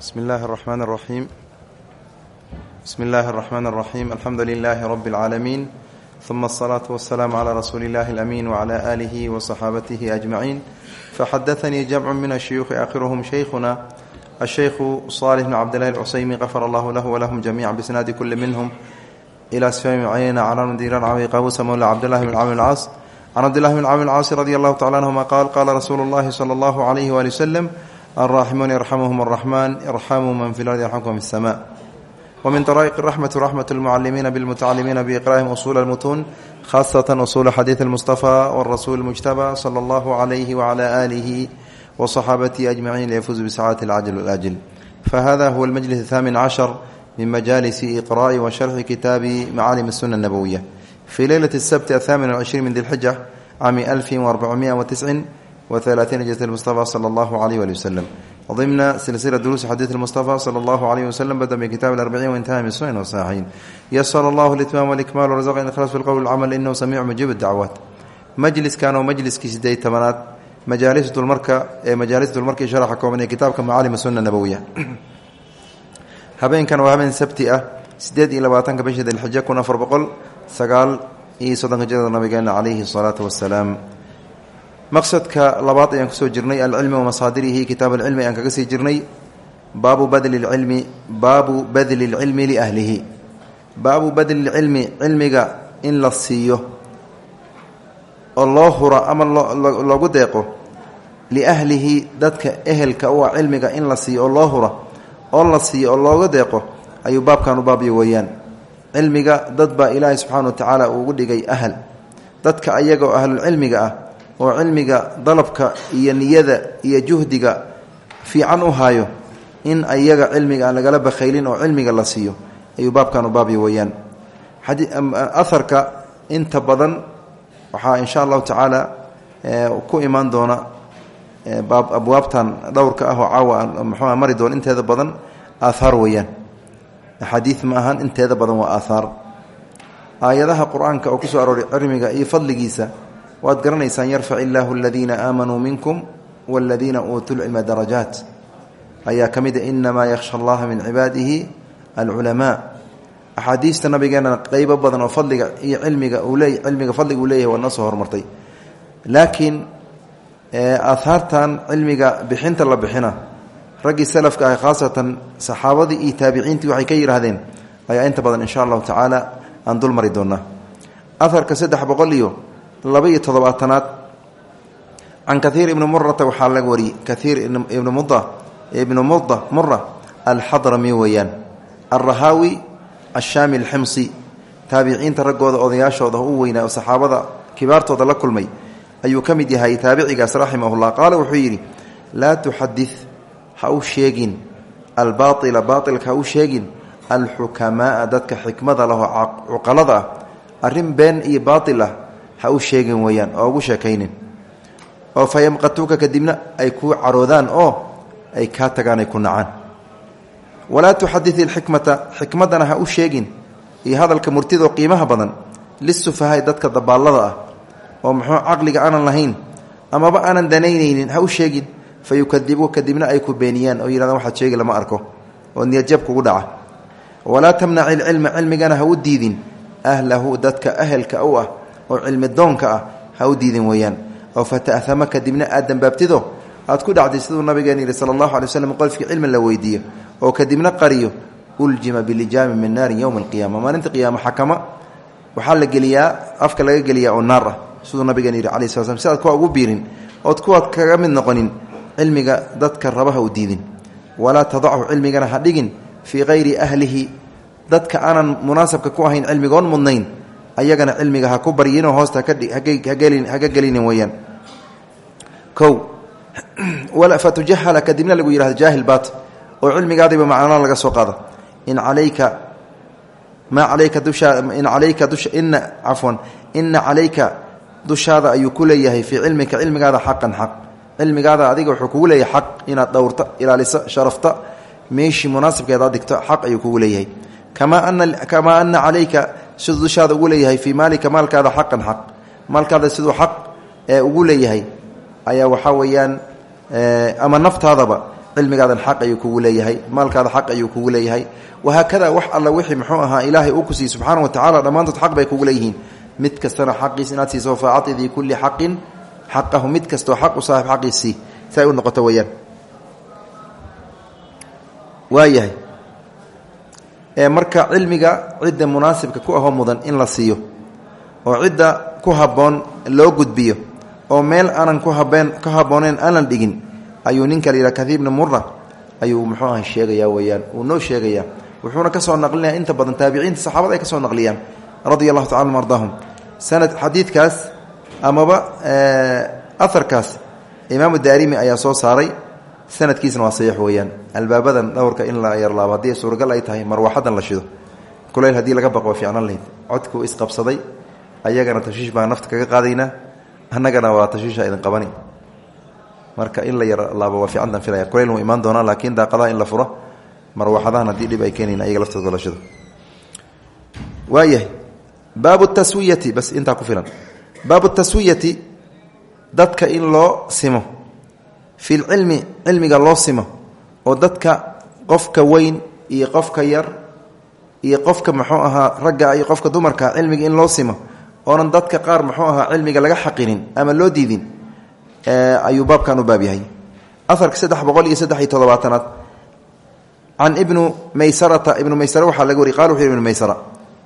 بسم الله الرحمن الرحيم بسم الله الرحمن الرحيم الحمد لله رب العالمين ثم الصلاة والسلام على رسول الله الأمين وعلى آله وصحابته أجمعين فحدثني جمع من الشيوخ آخرهم شيخنا الشيخ صالح بن عبد الله العسيمي غفر الله له ولهم جميعا بسناد كل منهم إلى سفيان عيينة على مدير عوي قابوس مولى عبد الله بن عامر العاص عن عبد الله بن عامر العاص رضي الله تعالى عنهما قال قال رسول الله صلى الله عليه وآله وسلم الراحمون يرحمهم الرحمن ارحموا من في الأرض يرحمكم في السماء ومن طرائق الرحمة رحمة المعلمين بالمتعلمين بإقرائهم أصول المتون خاصة أصول حديث المصطفى والرسول المجتبى صلى الله عليه وعلى آله وصحابته أجمعين ليفوز بسعادة العجل والآجل فهذا هو المجلس الثامن عشر من مجالس إقراء وشرح كتاب معالم السنة النبوية في ليلة السبت الثامن والعشرين من ذي الحجة عام 1409 وثلاثين جزء المصطفى صلى الله عليه وآله وسلم ضمن سلسلة دروس حديث المصطفى صلى الله عليه وسلم بدأ من كتاب الأربعين وانتهى من السنن والصحيحين يسر الله الإتمام والإكمال ورزقنا الإخلاص في القول والعمل إنه سميع مجيب الدعوات مجلس كانوا مجلس كسيدي تمنات مجالس دولمركا مجالس دولمركا شرح كومن كتاب معالم السنة النبوية habeenkan waa habeen sabti ah sideed iyo labaatanka bisha dilxija kun afar boqol sagaal iyo soddonka jada nabigeena calayhi salaatu wasalaam maqsadka labaad ayaan ku soo jirnay alcilmi wa masaadirihi kitaab alcilmi ayaan kaga sii jirnay baabu badli lcilmi baabu badli lcilmi liahlihi baabu badli lcilmi cilmiga in la siiyo oo loo huro ama loogu deeqo liahlihi dadka ehelka u ah cilmiga in la siiyo oo loo huro oo la siiyo oo looga deeqo ayuu baabkan u baabya weeyaan. Cilmiga dad baa ilaahay subxaana wa tacaala uugu dhigay ahal. Dadka ayagoo ahlulcilmiga ah oo cilmiga dalabka iyo niyada iyo juhdiga fiican u haayo in ayaga cilmiga aan lagala bakhaylin oo cilmiga la siiyo. Ayuu baabkan u baabya weeyaan aharka inta badan waxaa insha allahu tacaala ku imaan doona abwaabtan dhowrka ah oo caawa mxua mari doon inteeda badan aathaar weeyaan axaadiid ma ahan inteeda badan waa aathaar aayadaha qur'aanka oo ku soo arooray cilmiga iyo fadligiisa waad garanaysaan yarfac illaahu aladiina aamanuu minkum waladiina uutuu lcilma darajaat. Ayaa ka mida inamaa yakhsha allaha min cibaadihi alculamaa. Axaadiista nabigeenna qeybo badan oo fadliga iyo cilmiga uu le cilmiga fadliga uu leeyahay waa soo hormartay laakiin aahaartan cilmiga bixinta la bixina raggii salafka ah khaasatan saxaabadii iyo taabiciintii waxay ka yidhaahdeen ayaa inta badan insha allahu tacaala aan dul mari doonaa. Aharka saddex boqol laba iyo toddobaatanaad. Can kaiir ibni murata waxaa laga wariyey kaiir ibni mud ibni mudda mura alxadrami weeyaan. Alrahaawi ashaami alximsi taabiciinta raggooda odayaashooda u weynaa oo saxaabada kibaartooda la kulmay ayuu ka mid yahay taabicigaas raximahullah. Qaala wuxuu yidhi laa tuxadid ha u sheegin. Albaaila baailka ha u sheegin. Alxukamaaa dadka xikmada lahoo cuqalada ah. Arrin been iyo baail ah ha u sheegin weeyaan oo ugu sheekaynin. Oo fa yamqatuuka kadibna ay kuu caroodaan oo ay kaa tagaan ay ku nacaan. Walaa tuxadid ilxikmata xikmadana ha u sheegin. Iyo hadalka murtidoo qiimaha badan lisufahaai dadka dabaallada ah oo muxuu caqliga aanan lahayn amaba aanan danaynaynin ha u sheegin. Fa yukadibuuka kadibna ay ku beeniyaan oo yidhahdaan waxaad sheegi lama arko oo niyadjab kugu dhaca. Walaa tamnaci ilcilma cilmigana ha u diidin. Ahlahu dadka ahelka u ah oo cilmi doonka ah ha u diidin weeyaan. Oo fata'hama kadibna aad dambaabtido aad ku dhacday siduu nabigeen yidhi sala allahu alay waslam qolfkii cilmi la weydiiyo oo kadibna qariyo uljima bilijaami min naarin yowma alqiyaama. Maalinta qiyaama xakama waxaa la geliyaa afka laga geliyaa oo naar ah siduu nabigeen yidhi calayi sla slam ugu biirin ood kuwaad kaga mid noqonin cilmiga dadka rabaha u diidin. Walaa tadachu cilmigana ha dhigin fii hayri ahlihi dadka aanan munaasabka ku ahayn cilmigoon mudnayn ayagana cilmiga ha ku baryinoo hoosta haga gelinin weyaan o fatujahala kadibna lagu yihahdo jaahil baat oo cilmigaadiba macnana laga soo qaada. In calayka maa calayka dushaa in calayka dusha ina cafwan ina calayka dushaada ayuu ku leeyahay fii cilmika cilmigaada xaqan xaq. Cilmigaada adiga wuxuu kugu leeyahay xaq inaad dhowrta ilaaliso sharafta meeshii munaasibkeeda dhigto xaq ayuu kugu leeyahay. Kamaa ana calayka siduu dushaada ugu leeyahay fii maalika maalkaada xaqan xaq. Maalkaada siduu xaq ee ugu leeyahay ayaa waxaa weeyaan ama naftaadaba cilmigaadan xaq ayuu kugu leeyahay maalkaada xaq ayuu kugu leeyahay. Wahaakada wax alla wixii muxuu ahaa ilaahay uu ku siiyey subxaana wa tacala dhammaantood xaq bay kugu leeyihiin. Mid kastana xaqiis inaad siiso faacati dii kulli xaqin xaqahu mid kastoo xaq u saaxib xaqiisii si ay u noqoto weyaan ee marka cilmiga cidda munaasibka ku ahoo mudan in la siiyo oo cidda ku habboon loo gudbiyo oo meel aanan ku habeen ka habbooneyn aanan dhigin ayuu ninka la yidhaha kadiibna mura ayuu muxuu aha sheegayaa weyaan uu noo sheegayaa wuxuuna ka soo naqlinaya inta badan taabiciinta saxaabada ay ka soo naqliyaan radia allahu tacala ardaahum. Sanad xadiidkaas amaba aharkaas imaamu daarimi ayaa soo saaray sanadkiisna waa saxiix weeyaan. Albaabadan dhowrka in la yarlaabo haddii suuragal ay tahay marwaaxadan la shido. Kuleyl haddii laga baqo fiicnan lahayd. Codkuu isqabsaday ayagana tashiish baan nafta kaga qaadaynaa annagana waa tashiisha idin qabani. Marka in la yarlaabo waa fiicantan filaya. Kuleyl wuu imaan doonaa laakiin daaqadaha in la furo marwaaxadahan haddii dhib ay keenayn ayaga laftooda la shido. Waayahay baabu taswiyati bas intaa ku filan. Baabu taswiyati dadka in loo fi lcilmi cilmiga loo simo oo dadka qofka weyn iyo qofka yar iyo qofka muxuu ahaa ragga iyo qofka dumarka cilmiga in loo simo oonan dadka qaar muxuu ahaa cilmiga laga xaqinin ama loo diidin ayuu baabkan u baab yahay. Aharka saddex boqol iyo saddex iyo toddobaatanaad. Can ibnu maysarata ibnu maysara waxaa laga wariy qala ibnu maysara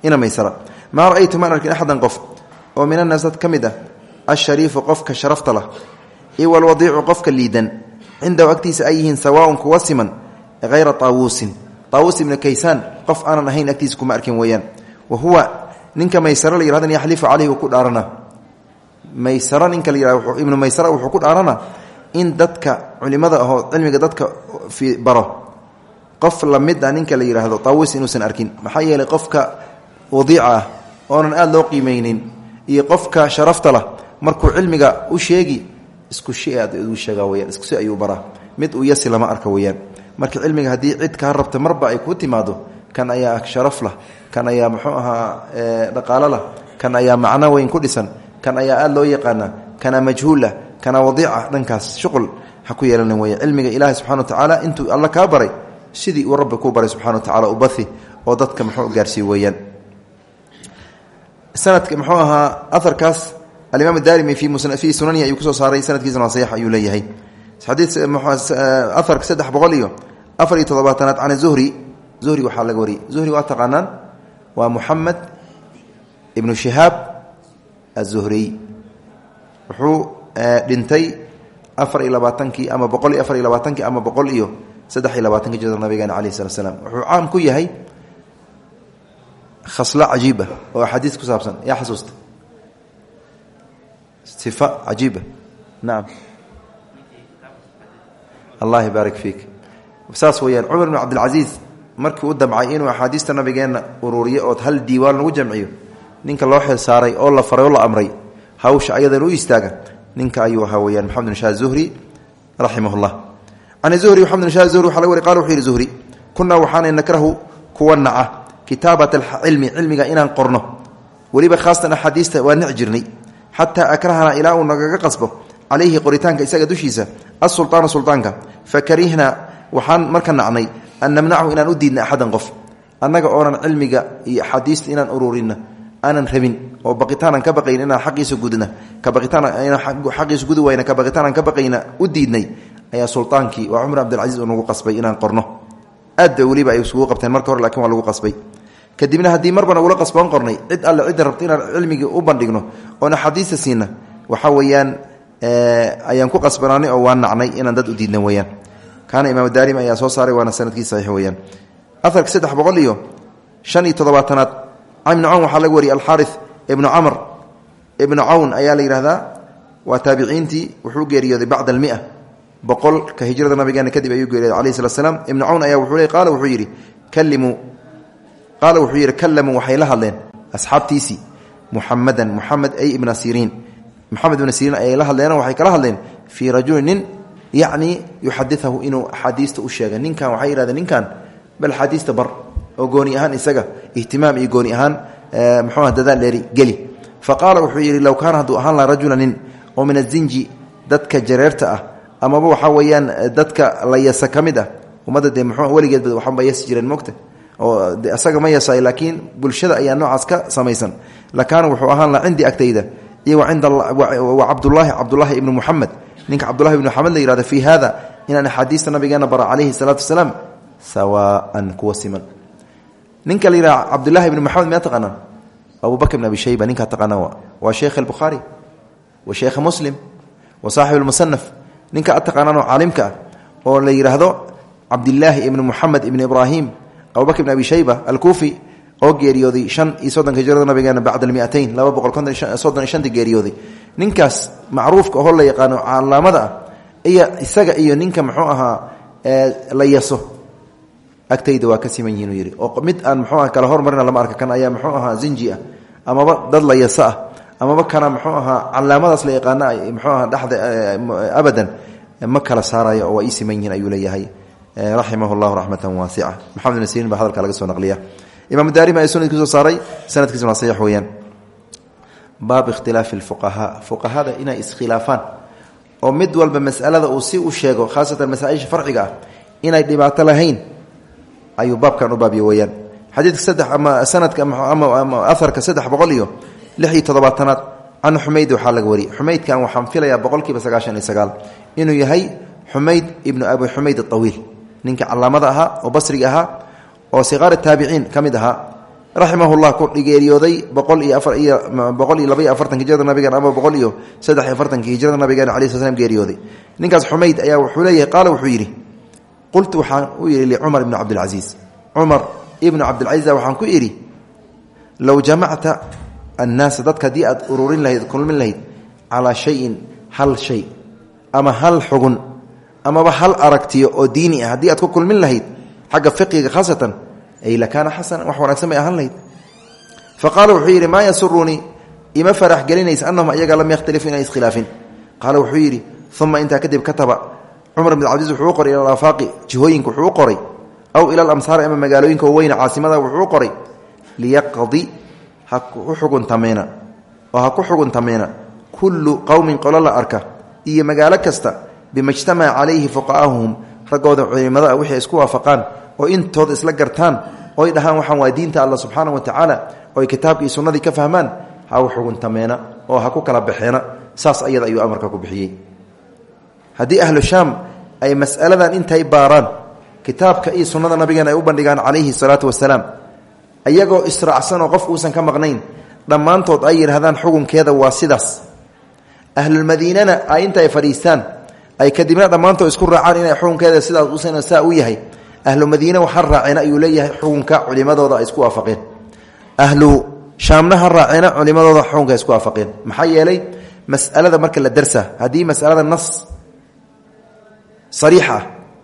ina maysara maa ra'aytu maan arkin axadan qof oo min annaas dad ka mid ah ashariifu qofka sharafta iyo walwadiicu qofka liidan cindahu agtiisa ay yihiin sawaaun kuwa siman hayra taawuusin taawuus ibnu kaysaan qof aanan ahayn agtiisa kuma arkin weeyaan wa huwa ninka maysaro la yihahdan yaxlifu caleyhi uu ku dhaarana maysaro ninka la yihahdo ibnu maysara wuxuu ku dhaarana in dadka culimada ahoo cilmiga dadka baro qof la mid ah ninka la yidhaahdo taawuus inuusan arkin maxaa yeelay qofka wadiica oonan aada loo qiimeynin iyo qofka sharafta lah markuu cilmiga u sheegi isku shi aad u sheegaa weyaan isku si ayuu baraa. Mid uu yasi lama arka weyaan marka cilmiga haddii cid kaa rabta marba ay ku timaado kan ayaa sharaf lah kan ayaa muxuu ahaa dhaqaalo lah kan ayaa macno weyn ku dhisan kan ayaa aada loo yaqaana kana majhuulah kana wadiica dhankaas shuqul ha ku yeelanin weya cilmiga ilaahi subxana wa tacaala intuu alla kaa baray sidii uu rabbi kuu baray subxana wa tacala u bahi oo dadka muxuu gaarsiiy weeyaan. Sanadka muxuu ahaa aharkaas alimaam daarimi fii sunanihi ayuu ku soo saaray sanadkiisana saxiix ayuu leeyahay. Aharka saddex boqol iyo afar iyo toddobaatanaad can zuhri. Zuhri waxaa laga wariyey. Zuhri waa taqaanaan. Waa muxamed ibnu shihaab azuhriy wuxuu dhintay afar iyo labaatankii ama boqol iyo afar iyo labaatankii ama boqol iyo saddex iyo labaatankii jir nabigeena alayh slat slam wuxuu caam ku yahay khaslo cajiiba oo yaa xasuusta sifa cajiiba nacam allah baarik fiik. Saas weyaan cumar bn cabdilcasiis markii u damcay inuu axaadiista nabigeenna ururiyo ood hal diiwaan lagu jamciyo ninka loo xil saaray oo la faray oo la amray hawsha ayadan u istaaga ninka ayuu ahaa weyaan maxamed bin shah zuhri raximah llah can zuhri maxamed bin shah zuhri laga wari qala wuxuu zuhri kunaa waxaana nakrahu kuwa naca kitaabat alcilmi cilmiga inaan qorno. Weliba khaasatan axaadiista waa nic jirnay xataa akrahana ilaa uu nagaga qasbo calayhi qoritaanka isaga dushiisa asulaana sultaanka. Fakarihna waxaan marka nacnay an namnachu inaan u diidna axadan qof. Annaga oonan cilmiga iyo axaadiista inaan ururinna aanan rabin oo baqitaanan ka baqayn inaan xaqiisa gudna kabaitaanaqiisa gudi wayna ka baqitaanan ka baqayna u diidnay ayaa sultaankii waa cumar cabdilcasiis uu nagu qasbay inaan qorno. Aad ba weliba ay isugu qabteen marka hore laakiin waa lagu qasbay kadibna haddii marba nagula qasboon qornay cid alle cidda rabta inaan cilmigii u bandhigno oon axaadiista siina waxa weeyaan ayaan ku qasbanaanay oo waan nacnay inaan dad u diidna weyaan kaana imaam daarimi ayaa soo saaray waana sannadkii saxiix weyaan aharka saddex boqol iyo shan iyo toddobaatanaad ibni cawn waxaa laga wariyay alxaari ibnu camr ibnu cawn ayaa la yidhahdaa waa taabiciintii wuxuu geeriyooday bacda almia boqolka hijrada nabigeena kadib ayuu geeriyooday alayh slat slam ibnu cawn ayaa wuxuu le qaala wuxuu yidhi kalimuu qaala wuxuu yidhi kalamuu waxay la hadleen asxaabtiisii muxamadan muxamed ay ibna siriin. Moxamed ibna siriin ayay la hadleen waxay kala hadleen fii rajulin nin yacni yuxadiahu inuu axaadiista u sheegay. Ninkan waxay yihahdeen ninkan bal axaadiista bar oo gooni ahaan isaga ihtimaam iyo gooni ahaan muxuuha dadaal dheeri geli. Fa qaala wuxuu yidhi low kaana hadduu ahaan laha rajula nin oo min azinji dadka jareerta ah amaba waxaa weeyaan dadka la yasa ka mid ummadda dee muxuu weligeed waxba yasi jireen mogta oo isaga ma yasay laakiin bulshada ayaa noocaas ka samaysan. Lakaana wuxuu ahaan la cindii agtayda iyo wa cabdulaahi cabdulaahi ibnu muxamed ninka cabdulahi ibnu muxamed la yihahdo fii hada inaan axaadiista nabigeena bara calayhi salaatu wasalaam sawaan kuwa siman. Ninka la yidhaha cabdulahi ibnu maxamed miyaa taqaanaan abubakr bn abi shayba ninkaa taqaanaan waa. Sheekh albukhaari wa sheekha muslim wa saaxib almusanaf ninka ad taqaanaanoo caalimka ah oo la yidhaahdo cabdilaahi ibnu muxamed ibn ibraahim abubakr ibn abi shayba alkuufi oo geeriyooday shan iyo soddonka hijrada nabigeena bacda almiatayn laba boqol konton soddon iyo shanta geeriyooday ninkaas macruufka oo la yaqaano calaamada ah iyo isaga iyo ninka muxuu ahaa la yaso. Agtayda waa ka siman yihiin yidhi. Oo mid aan muxuu aha kala hormarina lama arka kan ayaa muxuu ahaa zinji ah amaba dad la yaso ah amaba kana muxuu ahaa calaamadaas la yaqaana muxuu aha dhexda abadan ma kala saarayo oo waa ii siman yihiin ayuu leeyahay raximah llahu raxmata waasica maxamed ibn siriin baa hadalka laga soo naqliya. Imaam daarimi ay sunadki soo saaray. Sanadkiisuna saxiix weeyaan. Baab ikhtilaafi lfuqahaa fuqahada inay iskhilaafaan. Oo mid walba masalada uu si u sheego khaasatan masaaisha farciga ah inay dhibaato lahayn ayuu baabkan u baabiyo weeyaan. Xadiidka saddex ama sanadka ama aharka saddex boqol iyo lix iyo toddobaatanaad can xumayd waxaa laga wariyey xumaydkan waxaan filayaa boqolkiiba sagaashan iyo sagaal. Inuu yahay xumayd ibnu abi ninka calaamada ahaa oo basriga ahaa oo siqaar taabiciin ka mid ahaa raximahullah ku geeriyooday boqol iyo afar iyo boqol iyo laba iyo afartanka hijrada nabigeena ama boqol iyo saddex iyo afartanka hijrada geeriyooday. Ninkaas xumayd ayaa wuxuu leeyahay qaala wuxuu yidhi qultu waxaan u yidhi licumar ibni cabdilcasiis cumar ibnu cabdilcasiis waxaan ku idhi low jamacta annaasa dadka haddii aad ururin lahayd kulmin lahayd calaa shayin hal shay ama hal xugun amaba hal aragtiyo oo diini ah haddii aad ku kulmin lahayd xagga fiqiga khaasatan ay lakaana xasanan wax wanaagsan bay ahaan lahayd. Fa qaala wuxuu yidhi maa yasurunii ima farax gelinaysa annahum ayaga lam yakhtalifu inay iskhilaafin. Qaala wuxuu yidhi uma intaa kadib kataba cumar bn cabdiis wuxuu u qoray ila alaafaaqi jihooyinka wuxuu u qoray. Aw ila alamsaari ama magaalooyinka waweyne caasimada wuxuu u qoray. Liyaqdi ha ku xuguntameena kullu qowmin qolo arka iyo magaalo kasta bima jtamaca calayhi fuqa'ahuhum raggooda culimada wixii isku waafaqaan oo intooda isla gartaan oy dhahaan waxaan waa diinta alla subxaana wa tacaala oy kitaabkii sunnadii ka fahmaan ha xuguntameena oo ha ku kala baxeena. Saas ayada ayuu amarka ku bixiyey. Haddii ahlu shaam ay mas'aladan intay baaraan kitaabka iyo sunnada nabigeena ay u bandhigaan calayhi salaatu wasalaam iyagoo israacsanoo qof uusan ka maqnayn dhammaantood ay yidhahdaan xukunkeeda waa sidaas. Ahlulmadiinana ay inta ay fadhiistaan ay kadibna dhammaantood isku raacaan inay xukunkeeda sidaas usan saa u yahay. Ahlu madiine waxaa raaceen ayuu leeyahay xukunka culimadooda isku waafaqeen. Ahlu shaamna ha culimadooda xukunka isku waafaqeen. Maxaa yeelay mas'alada marka la darsa haddii masalada nas sariix ah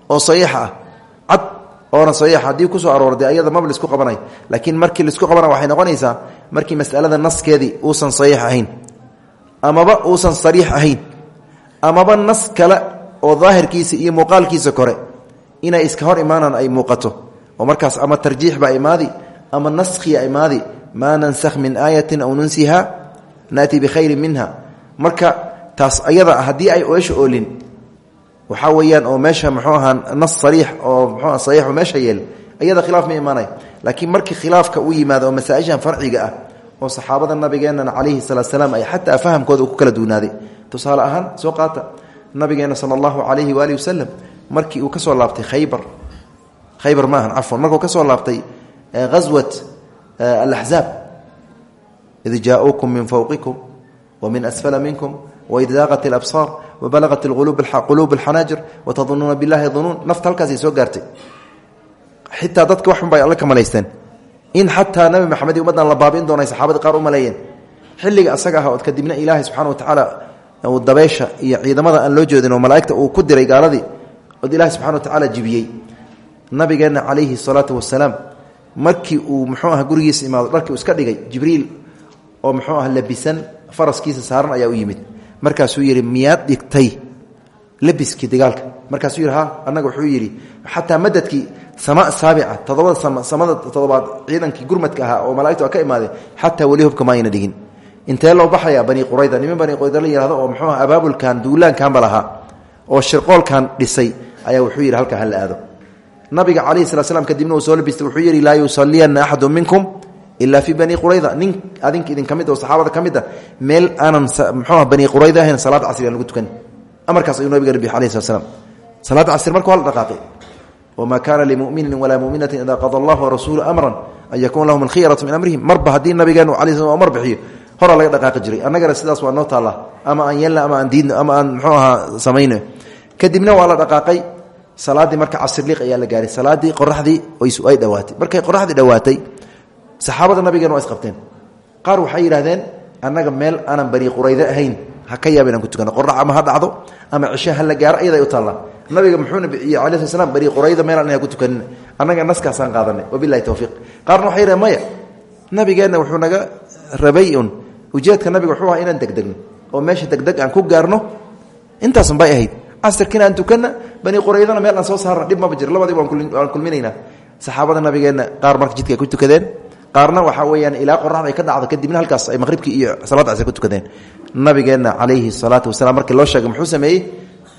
oo saxiix ah cad oona saxiix haddii ku soo aroorday ayada maba la isku qabanay laakiin markii la isku qabana waxay noqonaysaa markii masalada naskeedii uusan saxiix ahayn amaba uusan sariix ahayn amaba nas kale oo daahirkiisa iyo muuqaalkiisa kore inay iska hor imaanaan ay muuqato. Oo markaas ama tarjiix baa imaadi ama naskhiya imaadi. Maa nansakh min aayatin aw nunsiha naati bikhayrin minha. Marka taas ayada haddii ay oesha oolin waxaa weeyaan oo meesha muxuu ahaa nas sariix oo mxuu saxiixu meesha yeel ayada khilaaf ma imaanay. Laakiin markii khilaafka u yimaado oo masaa-ishan ah oo saxaabada nabigeenana calayhi salaat salaam ay xataa fahamkooda ku kala duunaaday tusaale ahaan soo qaata nabigeena sala allahu calayhi waalihi wasalam markii uu ka soo laabtay khaybar. Khaybar ma ahan cafwan markuu ka soo laabtay ghaswat alaxzaab id jaa-uukum min fowqikum wa min asfala minkum waid daaqat alabsaar wabalagat quluub alxanaajir watadunuuna billahi dunuun nafta halkaasay soo gaartay. Xitaa dadka waxun bay alle ka in xataa nabi maxamed i la baabiin doonay saxaabadii qaar u maleeyeen xilliga asaga ah ood kadibna ilaahay subxana wa tacaala uu dabeysha iyo ciidamada aan loo jeedin oo malaaigta uu ku diray gaaladii ood ilahi subxana wa tacaala jibiyey. Nabigeenna calayhi salaatu wasalaam markii uu muxuu ah gurigiisa imaado dharkii iska dhigay jibriil oo muxuu ah labisan faraskiisa saaran ayaa u yimid. Markaasuu yidhi miyaad dhigtay labiskii dagaalka markaasuu yidhi ha annaga wuxuu yidhi xataa madadkii sama saabica todobada samada todobaad ciidankii gurmadka ahaa oo malaaigtu ka imaadeen xataa weli hubka ma ayna dhigin intee loo baxaya bani qurayda? Niman bani qurayda la yihahdo oo muxuu ah abaabulkan duulaankanba lahaa oo shirqoolkan dhisay ayaa wuxuu yidhi halkaa hala aado. Nabiga calayhi sala slam kadibna soo labistay wuxuu yidhi laa yusaliyanna axadu minkum ilaa fii bani qurayda. Nin adinka idin ka mid oo saxaabada ka mid a meel aanan mxuuah bani qurayda ahayn salaad casri lagu tukan amarkaas ayuu nabiga rabbi alayhi slat slam salaad casri marka waa la dhaqaaqay wamaa kaana limuminin walaa muminatin ida qada allahu warasuulu amran an yakuuna lahum alkhiyaratu min amrihim. Marba haddii nabigeenu alay sl mar horaa laga dhaqaaqi jiray. Annagana sidaas waa noo taalla. Ama aan yeelna ama aan diidno ama aan mxuu ahaa samayno. Kadibna waa la dhaqaaqay. Salaadii marka casrliiq ayaa la gaaray. Salaadii qoraxdii ay dhawaatay. Markay qoraxdii dhawaatay saxaabada nabigeena waa isqabteen qaar waxay yidhahdeen annaga meel aanan bani qurayde ahayn ha ka yaab inaan ku tukano. Qorax ama ha dhacdo ama cishe ha la gaaro ayaday u taallaa nabiga muxuuna biciye cala sl slam bani qurayda meel aan ku tukanin. Annaga naskaasaan qaadanay. Wabilahi towfiiq qaarna waxay yidhahen maya nabigeenna wuxuu naga rabay un ujeedka nabiga wuxuu ahaa inaan degdegno oo meesha degdeg aan ku gaarno. Intaasun bay ahayd. Casirkiina aan tukanna bani quraydana meel aan soo saarna dhib maba jiro. Labadiiba waan kulminaynaa. Saxaabada nabigeenna qaar marka jidka ku tukadeen. Qaarna waxaa weyaan ilaa qoraxda ay ka dhacdo. Kadibna halkaas ay maqhribkii iyo salaada casr ku tukadeen. Nabigeenna calayhi salaatu wasalaam markii loo sheegay muxuu sameeyey?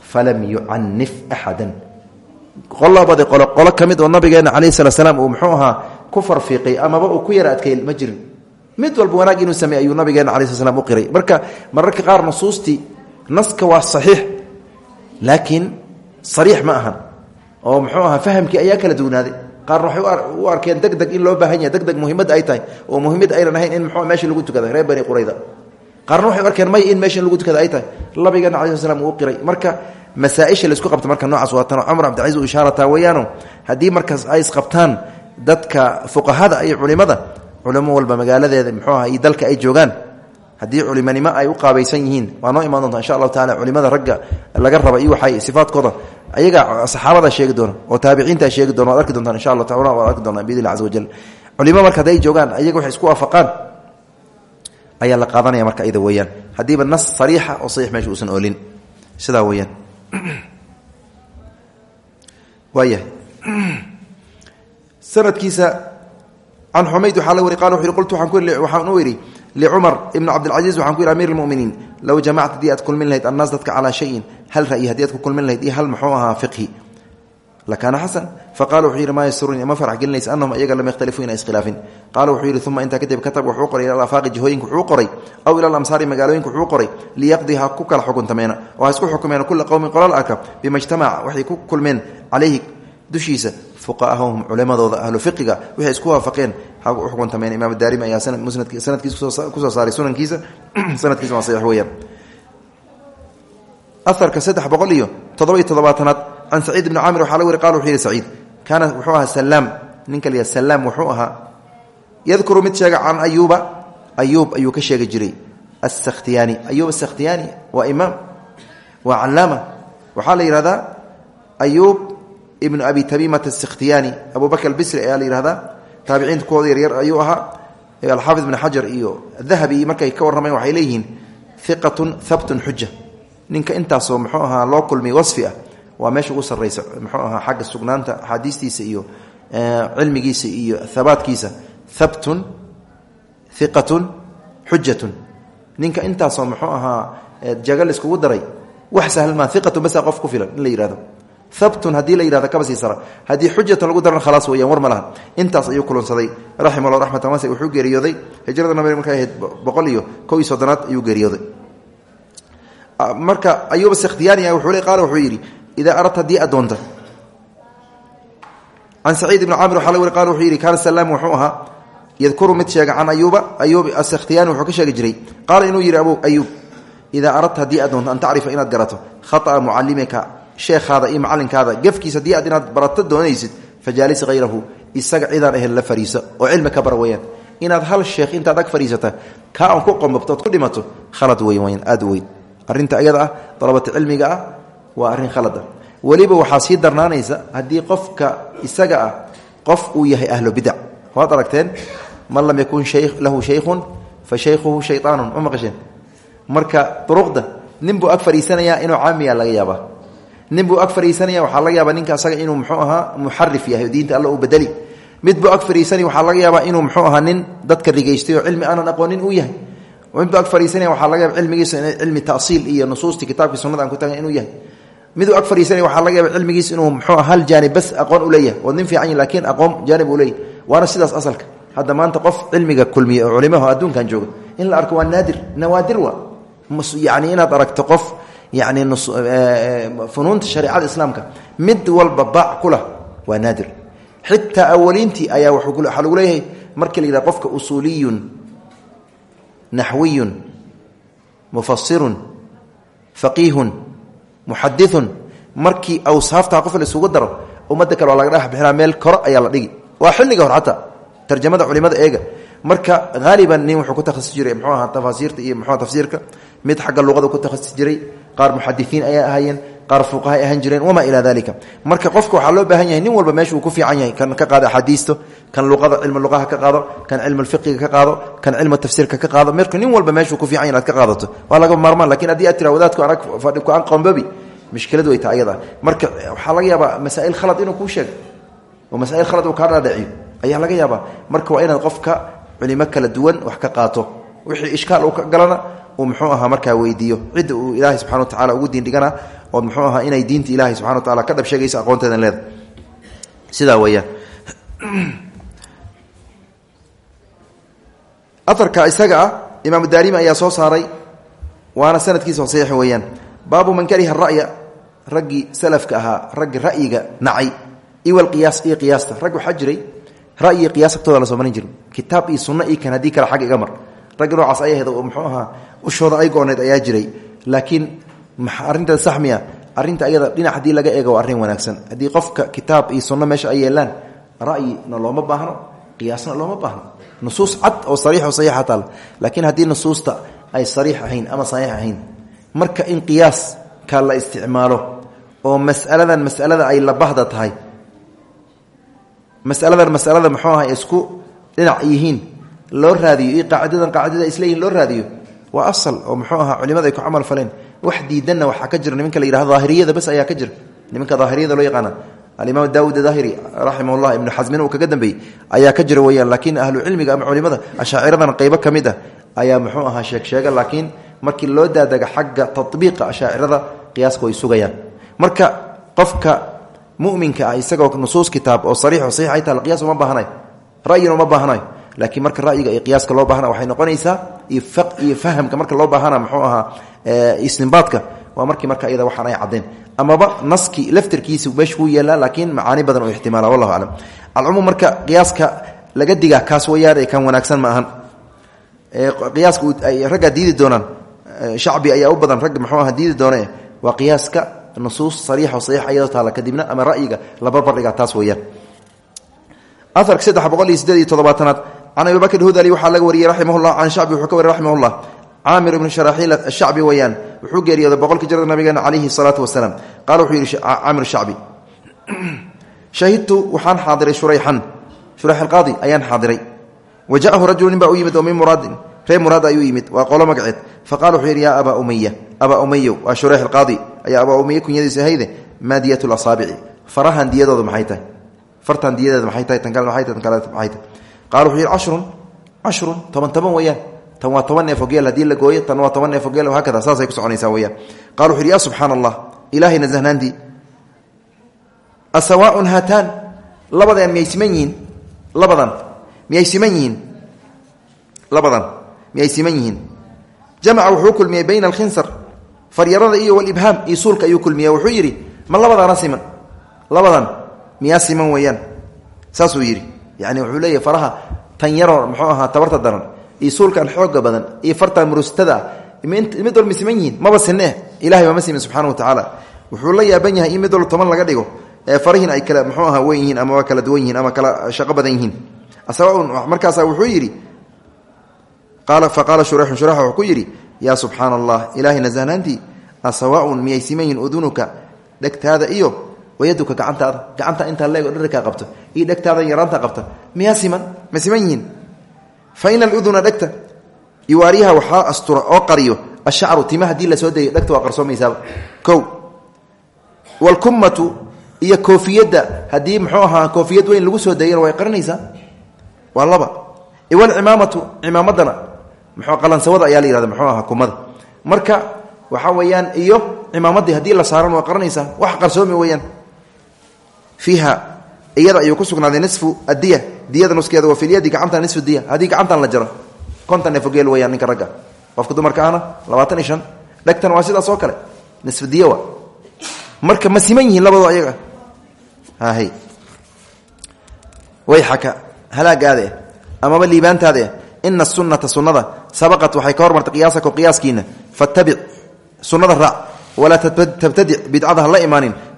Falam yucanif axadan qolabadi qolo qolo ka oo nabigeenna calayhi salatu salaam uu muxuu ahaa ku farfiiqay amaba uu ku yara adkeey mid walba wanaag inuu sameey ayuu nabigeenna alai sl u qiray. Marka mararka qaar nusuustii naska waa saxiix laakiin sariix ma ahan. Oo muxuu ahaa fahamkii ayaa kala duwanaaday qaarna waxay u arkeen deg deg in loo baahan yahay deg deg muhimadda ay tahay. Oo muhiimad aynan ahayn in mxu meesha lagu tukada reer bani qurayda. Qaarna waxay u arkeen may in meesha lagu tukada ay tahay. Nabigeena cala sl slam uu qiray. Marka masaaisha la isku qabta marka noocaas waa tan cumar abdilcaziz uu ishaarataa weeyaano haddii markaas ay isqabtaan dadka fuqahada iyo culimada culimo walba magaaladeeda muxuu aha iyo dalka ay joogaan haddii culimonimo ay u qaabaysan yihiin waa imaan doonta insha allahu tacala culimada ragga laga raba iyo waxay sifaadkooda ayaga saxaabada sheegi doona oo taabiciinta sheegi doona arki doontaan insha allah taala waad arki doonaa biidn illah caza wajal culimo marka hadday joogaan ayaga waxay isku waafaqaan ayaa la qaadanaya marka iyada weeyaan. Haddiiba nas sariixa oo saxiix meesha uusan oolin. Sidaa weeyaan. Waayahay. Sanadkiisa can xumayd waxaa la wari qala wuxu qultu waxaan u idhi licumar ibn cabdilcaziiz waxaan ku yidhi amir lmuminiin low jamacta haddii aad kulmin lahayd annaas dadka calaa shayin hal ra'yi haddii aad ku kulmin lahayd iyo hal muxuu ahaa fiqhi lakaana xasan faqala wuxuu yidhi maa yasuruni ma farax gelinaysa anahum iyaga lam yakhtalifu ina iskhilaafin qaala wuxuu yidhi uma intaa kadib katab wuxuu qoray ila alafaaqi jihooyinka wuxuu qoray aw ila alamsaari magaalooyinka wuxuu qoray liyaqdii ha ku fuqaahum culimadooda ahlu fiqiga waxay isku waafaqeen. Ha xukuntameen imaam daarimi ayaa sanadkiisa ku soo saaray sunankiisa. Sanadkiisa waa saxiix weeyaan. Aharka saddex boqol iyo toddoba iyo toddobaatanaad can saciid ibni camir waxaa la wari qala wuxuu yihi saciid kaana wuxuu ahaa salaam. Ninka la salaam wuxuu ahaa yadkuru mid sheega can ayuuba ayuub ayuu ka sheegi jiray. Asakhtiyaani ayuub asakhtiyaani waa imaam waa calaama waxaa la yihahdaa ayuub ibnu abi tamimat asakhtiyaani abu bakr albisri ayaa la yihahdaa taabiciinta kuwooda yaryar ayuu ahaa. Alxaafid ibn xajar iyo dahabi markay ka warramayn waxay leeyihiin iqatun habtun xuja ninka intaasoo muxuu ahaa loo kulmiyay wasfi ah waa meesha ugu muxuu ahaa xagga sugnaanta axaadiistiisa iyo cilmigiisa iyo habaatkiisa habtun iqatun xujatun ninka intaasoo muxuu ahaa jagal iskugu daray wax sahlan maa iqatun basa qof ku la yihahdo habtun haddii la yihahdo kaba sii sara. Haddii xujatan lagu daran khalaas weeyaan war ma laha. Intaas ayuu kulunsaday. Raximah llah raxmatan wasi wuxuu geeriyooday. Hijrada nabiga markay ahayd boqol iyo kow iyo soddonaad ayuu marka ayuub sakhtiyaani wuxuu le qaala wuxuu yidhi idaa aradta haddii aad doonta can saciid ibni camir waxaa la wuxuu yidhi kaana salaam wuxuu ahaa yadkuru mid sheega can ayuuba. Ayuub asakhtiyaani wuxuu ka sheegi jiray. Qaala inuu yidhi abu ayuub idaa aradta haddii aad doonto an tacrifa inaad garato khata'a mucalimika sheekhaada iyo macalinkaada gefkiis haddii aad inaad barato doonaysid fajaalis hayrahu isaga cidaan ahayn la fariiso oo cilmi ka bar weyaan inaad hal sheekh intaad ag fadhiisata kaa aan ku qombabto ood ku dhimato khalad weyn weyn aad weyn. Arrinta ayada ah cilmiga ah waa arrin khalad ah. Weliba waxaa sii darnaanaysa haddii qofka isaga ah qof uu yahay ahlu bidac waad aragteen man lam yakun lahu shaykhun fa shaykhuhu shayطaanun ma maqasheen? Marka duruqda nin buu ag fadhiisanayaa inuu caamiya laga yaabaa nin buu ag laga yaabaa ninka asaga inuu muxuu ahaa muxarif yahay diinta alla uu bedeli. Mid buu ag laga yaabaa inuu muxuu ahaa nin dadka rigaystay oo cilmi aanan aqoonin uu yahay. Mid buu ag laga yaaba cilmigiisa in cilmi tasiil iyo nusuustii kitaabkii sunnada aan ku tagan inuu yahay. Miduu ag fadhiisanaya waxaa laga yaaba cilmigiis inuu muxuu hal jaanib bas aqoon u leeyahay. Oo fiican laakiin aqoon jaanib uu leeyahy waana sidaas asalka. Hadda maanta qof cilmiga kulmiya oo culimaho adduunkan jooga in la arko waa naadir. Nawaadir wa yani inaad aragto qof yani funuunta shareecada islaamka mid walba baac ku lah waa naadir. Xitaa awaliintii ayaa waxaa lagu leeyahay markii la yidhaha qofka usuuliyun naxwiyun mufasirun faqiihun muxadiun markii awsaaftaa qof la isugu daro ummadda kale waa laga dhex bixinaa meel koro ayaa la dhigi. Waa xilliga hor xataa tarjamada culimada eega. Marka haaliban nin wuxuu ku takhasus jiray mxuu ahaa tafaasiirta iyo mxua tafsiirka mid xagga luqada ku takhasus jiray qaar muxadisiin ayay ahaayeen qaar fuqahay ahaan jireen wamaa ilaa dalika marka qofka waxaa loo baahan yahay nin walba meesha uu ku fiican yahay kan ka qaado axaadiisto kan luqada cilmi luqaha ka qaado kan cilmi fiqiga ka qaado kan cilmi tafsiirka ka qaado. Marka nin walba meeshuu ku fiican yahay inaad ka qaadato waa laga maarmaan laakiin haddii aad tira wadaadku anag fadhi ku an qombabi mishkiladu way tahay ayada marka waxaa laga yaabaa masaa'il khalad inuu kuu sheego oo masaa'il khalad uu kaa dhaadhiciyo ayaa laga yaabaa. Marka waa inaad qofka culimo kala duwan wax ka qaato wixii ishkaal uu ka galana uu muxuu ahaa markaa weydiiyo. Cidda uu ilaahay subxana wa tacala ugu diindhigana ood muxuu ahaa inay diinta ilaahay subxana wa tacala ka dhab sheegayso aqoonteedan leeda sidaa weeyaan. Aarka isaga ah imaamu ayaa soo saaray waana sanadkiisa saxiix weeyaan. Baabu man kariha ra'ya raggii salafka ahaa raggi ra'yiga nacay. Iwal qiyaas iyo qiyaasta. Rag waxaa ra'yi qiyaas agtooda soo marin jirin kitaab iyo sunno iyo kan haddii kale iga mar. Raggi noocaas oo muxuu ahaa ushooda ay gooneed ayaa jiray. Laakiin arrinta saxmiya arrinta ayada dhinac haddii laga eego arrin wanaagsan. Haddii qofka kitaab iyo sunno meesha ay yeelaan ra'yina looma baahno qiyaasna looma baahno. Nusuus cad oo sariix oo saxiixa taal. Laakiin haddii nusuusta ay sariix ahayn ama saxiix ahayn marka in qiyaaska la isticmaalo oo mas'aladan mas'alada ay labahda tahay masaladan masalada muxuu isku dhinac yihiin loo raadiyo iyo qaacidadan qaacidada isleeyihin loo raadiyo waa asal oo muxuu ahaa culimada ay ku camal faleen. Wax diidanna waxaa ka jira nimanka la yidhahdo daahiriyada bas ayaa ka jira. Nimanka daahiriyada loo yaqaana. Alimaam daawud daahiri raximahullah ibnu xasmin uu kaga dambeeyey ayaa ka jira weyaan laakiin ahlu cilmiga ama culimada ashaaciradan qaybo ka mid ah ayaa muxuu ahaa sheegsheega laakiin markii loo daadaga xagga tabiiqa ashaacirada qiyaaska way sugayaan. Marka qofka muminka ah isagoo nusuus kitaab oo sariix o saxiix ay tahay qiyaas uma baahanayo ra'yina uma baahanayo laakiin marka ra'yiga iyo qiyaaska loo baahana waxay noqonaysaa iyo iyo fahamka marka loo baahana muxuu ahaa istinbaadka waa markii marka iyada waxaan ay caddeen. Amaba naski laftirkiisa meesha ku yeelaa laakiin badan oo ixtimaala wallahu aclam. Alcumuum marka qiyaaska laga digaa kaas wayaan ee kan wanaagsan ma ahan. Qiyaaska raggaa diidi doonaan shacbi ayaa u badan ragga muxuu aha diidi doone waa qiyaaska nusuus sariix o saxiix ayadoo taala kadibna ama ra'yiga la barbardhiga taas weeyaan. Aarka saddex boqol iyo iyo toddobaatanaad can abi bakr hudali waxaa laga wariyey raximahullah can shacbi wuxuu ka wariy raximahullah caamir ibnu sharaxiil ashacbi weeyaan wuxuu geeriyooday boqolkii jirada nabigeena calayhi salaatu wasalaam. Qaala wuxuu yidhi caamir shacbi shahidtu waxaan xaadiray shurayxan shurayx alqaadi ayaan xaadiray. Wa ja'ahu rajulu nin baa u yimid oo min muraadin reer muraad ayuu yimid waa qolo magaceed. Faqala wuxuu yidhi yaa abaa umaya abaa umayow waa shurayx alqaadi. Ayaa abaa umaya kunyadiisa hayde maa diyat lasaabici farahan qaala wuxuu yidhi cashrun cashrun toban toban weeyaan. Tan waa toban neef oo geel haddii la gooyo tan waa toban neef oo geel hakada saasay ku soconaysaa weeyaan. Qala wuxu yidhi ya subxaana asawaaun haataan labadan miyay labadan. Miyay labadan. Miyay siman yihiin? Jamaca wuxuu kulmiyey bayna faryarada iyo walibhaam iyo suulka ayuu kulmiya wuxuu ma labadaana siman? Labadan. Miyaa siman weeyaan? Saasuu yani wuxuu leeyahy faraha tan yaroo muxuu ahaa tabarta daran iyo suulkan xooga badan iyo fartan murustada mid walma siman yihiin maba sinee ilahay simin subxana wa tacaala wuxuu la yaaban yahay in walba toban laga dhigo ee farihiin ay kala muxuu ahaa weyn yihiin ama kala duwan yihiin ama kala shaqo badan yihiin. Asawaun markaasa wuxuu yidhi faqaala shurexun shurxa wuxuu ku yidhi yaa subxaana allah ilaahay nasahnaantii asawaaun miyay udunuka dhegtaada iyo wayaduka gacantaada gacanta intaa leego dharkaa qabto iyo dhegtaada yaraanta qabta miyaa siman ma siman yihiin fa ina aluduna dhegta iwaariyaha waxaa astura oo qariyo ashacru tima haddii la soo dayo dhegta waa qarsoomaysaaba kow wlkummatu iyo koofiyadda haddii muxuu ahaa koofiyad weyn lagu soo dayana way qarinaysaa waa laba iwalcimaamatu cimaamadana muxuu qalansawada ayaa la yihahda ahaa kumada marka waxaa weeyaan iyo cimaamadii haddii la saaran waa qaranaysaa wax qarsoomi weeyaan fiiha iyada ayuu ku sugnaaday nisfu adiya diyada nuskeeda wa filyadi gacanta nisfu diya. Haddii gacantan la jaro kontan neefogeel weyaan ninka ragga. Qofka dumarka ahna labaatan iyo shan. Dhegtan waa sidaas oo kale. Nisfu diya wa. Marka ma siman yihiin labadoo ayaga. Hahay wayxaka halaagaade amaba liibaantaade ina sunata sunada sabaqat waxay ka hormartay qiyaasako qiyaaskiina fattabic sunada raac walaa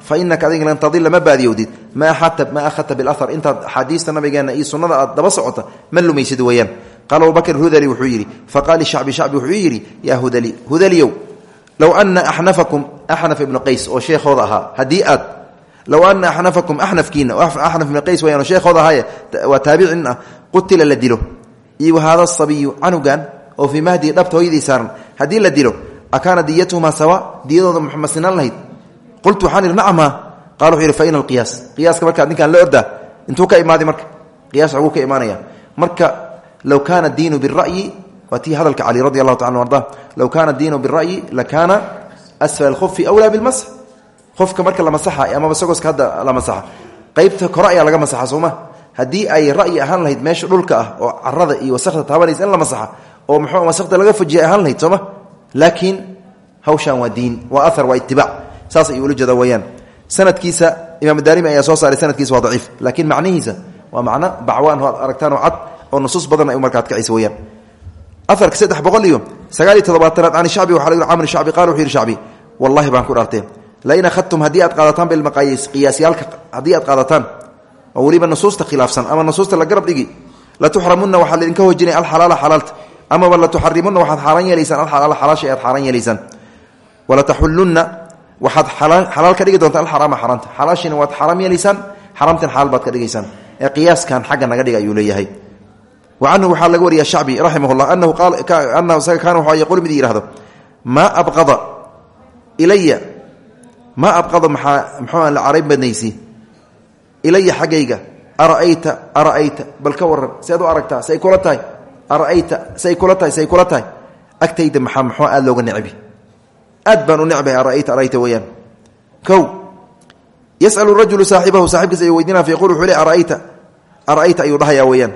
fa inaka adiga lan tadila ma baadiyowdid. Ma ahadta biahar intaad axaadiista nabigeena iyo sunada aad daba socota ma lumaysid weeyaan. Qaala abubakr hudali wuxuu yidhi faqaali shacbi shacbi wuxuu yidhi yaa hudali hudaliyow low ana axnafakum axnaf ibnu qays oo sheekhooda ahaa haddii aad low ana axnafakum axnafkiina axnaf ibnu qays weyaan oo sheekhooda ahaaye waa taabicin ah qutila la dilo. Iyo wahaada sabiyu canugan oo fii mahdihi dhabta hooyadii saaran haddii la dilo akaana diyatuhumaa sawa ma qultu waxaan idhi nacama qala wuxuu yidhi fa ina alqiyaas qiyaaska markaad ninkaan la ordaa intuu ka imaaday marka qiyaas xaguu ka imaanaya. Marka low kaana diinu bira'yi waa tii hadalka cali radi allahu taala arda low kaana diinu bira'yi lakaana asfal alkhufi awlaa bilmasx qofka marka la masaxa amaba sagoska hadda la masaxa. Qaybta kore ayaa laga masaxa sooma haddii ay ra'yi ahaan lahayd meesha dhulka ah oo carada iyo wasakda taabanaysa in la masaxa oo muxuu wasakda laga fujiya ahaan lahayd sooma laakiin hawshan waa diin waa ahar waa itibaac saas ayuu ula jeeda sanadkiisa imaam daarimi ayaa soo saaray sanadkiisa waa daciif. Laakiin macnihiisa waa macno bacwaan oo aad aragtaan oo cad oo nusuus badan ay markaad kacaysa weyaan aarka saddex boqol iyo sagaal iyo toddobaatanaad can shacbi waxa laga camr shacbi qala wuxuu yidhi shacbi wallahi baan ku dhaartee lain akhadtum haddii aad qaadataan bilmaqaayiis qiyaasyaalka haddii aad qaadataan oo weliba nusuusta khilaafsan ama nusuusta la garab dhigi latuxramunna waxaa laidinka hojinaya alxalaala xalaalta amaba latuxarimunna waxaad xaaraan yeelaysaan alxalaala xalaasha aad xaaraan yeelaysaan. Walataxullunna waxaad xalaal ka dhigi doontaan alxaraama xaraamta xalaashina waad xaraam yeelaysaan xaraamtan xalaal baad ka dhigaysaan ee qiyaaskan xagga naga dhiga ayuu leeyahay. Wa canhu waxaa laga shacbi raximah llah anahu anahu isaga kaana waxaa yaquul mid yihahdo abqada ilaya maa abqada maxaa muxuu aan la carayn badnaysi ilaya ara'ayta ara'ayta bal ka waran sead u aragtaa say kula tahay ara'ayta say kula tahay say kula tahay. Agtayda maxaa muxuu aad looga necbi aad baan u necbahay ara'ayta ara'ayta weeyaan. Kow yasalu rajulu saaxibahu saaxibkiis ayuu weydiinaya fa yaqul wuxuu le ara'ayta ara'ayta ayuu dhahayaa weeyaan.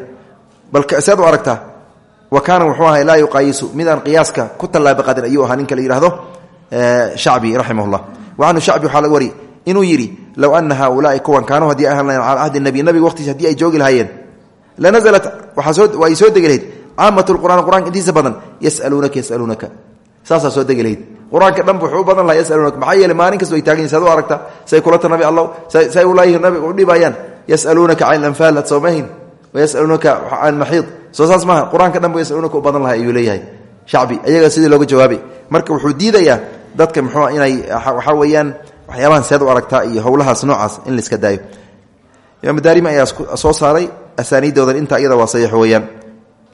Bal sead u aragtaa wa kaana wuxuu ahay laa yuqaayisu midaan qiyaaska ku tallaaba qadin ayuu ahaa ninka la yidhahdo shacbi raximah llah wa canhu shacbi waxaa laga wari inuu yidhi low ana haaulaai kuwan kaanuu haddii ahaan lahayn cala cahdi nabiy nabiga waqtiisa haddii ay joogi lahaayeen lanazalat waa ay soo degi lahayd. Caamat lqur'aan qur'anka intiisa badan yasaluunaka yasaluunaka. Saasaa soo degi lahayd qur'aanka wuxuu u badan laha yasaluunaka. Maxaa yeele maalin kasto ay taagan yihiin aragta say kulata nabi allah say ulaayihi nabiga u dhibayaan yasaluunaka can ilanfaal had soomahin wayasaluunaka can maxiid. Soo saas maaha qur'aanka yasaluunaka badan laha ayuu leeyahay shacbi ayaga sidii looga jawaabay marka wuxuu diidayaa dadka muxuu inay waxaa weeyaan waxyaabahan seed u aragtaa iyo howlahaas noocaas in laiska daayo. Imaam daarimi ayaa soo saaray asaaniiddoodan inta iyada waa saxiix weeyaan.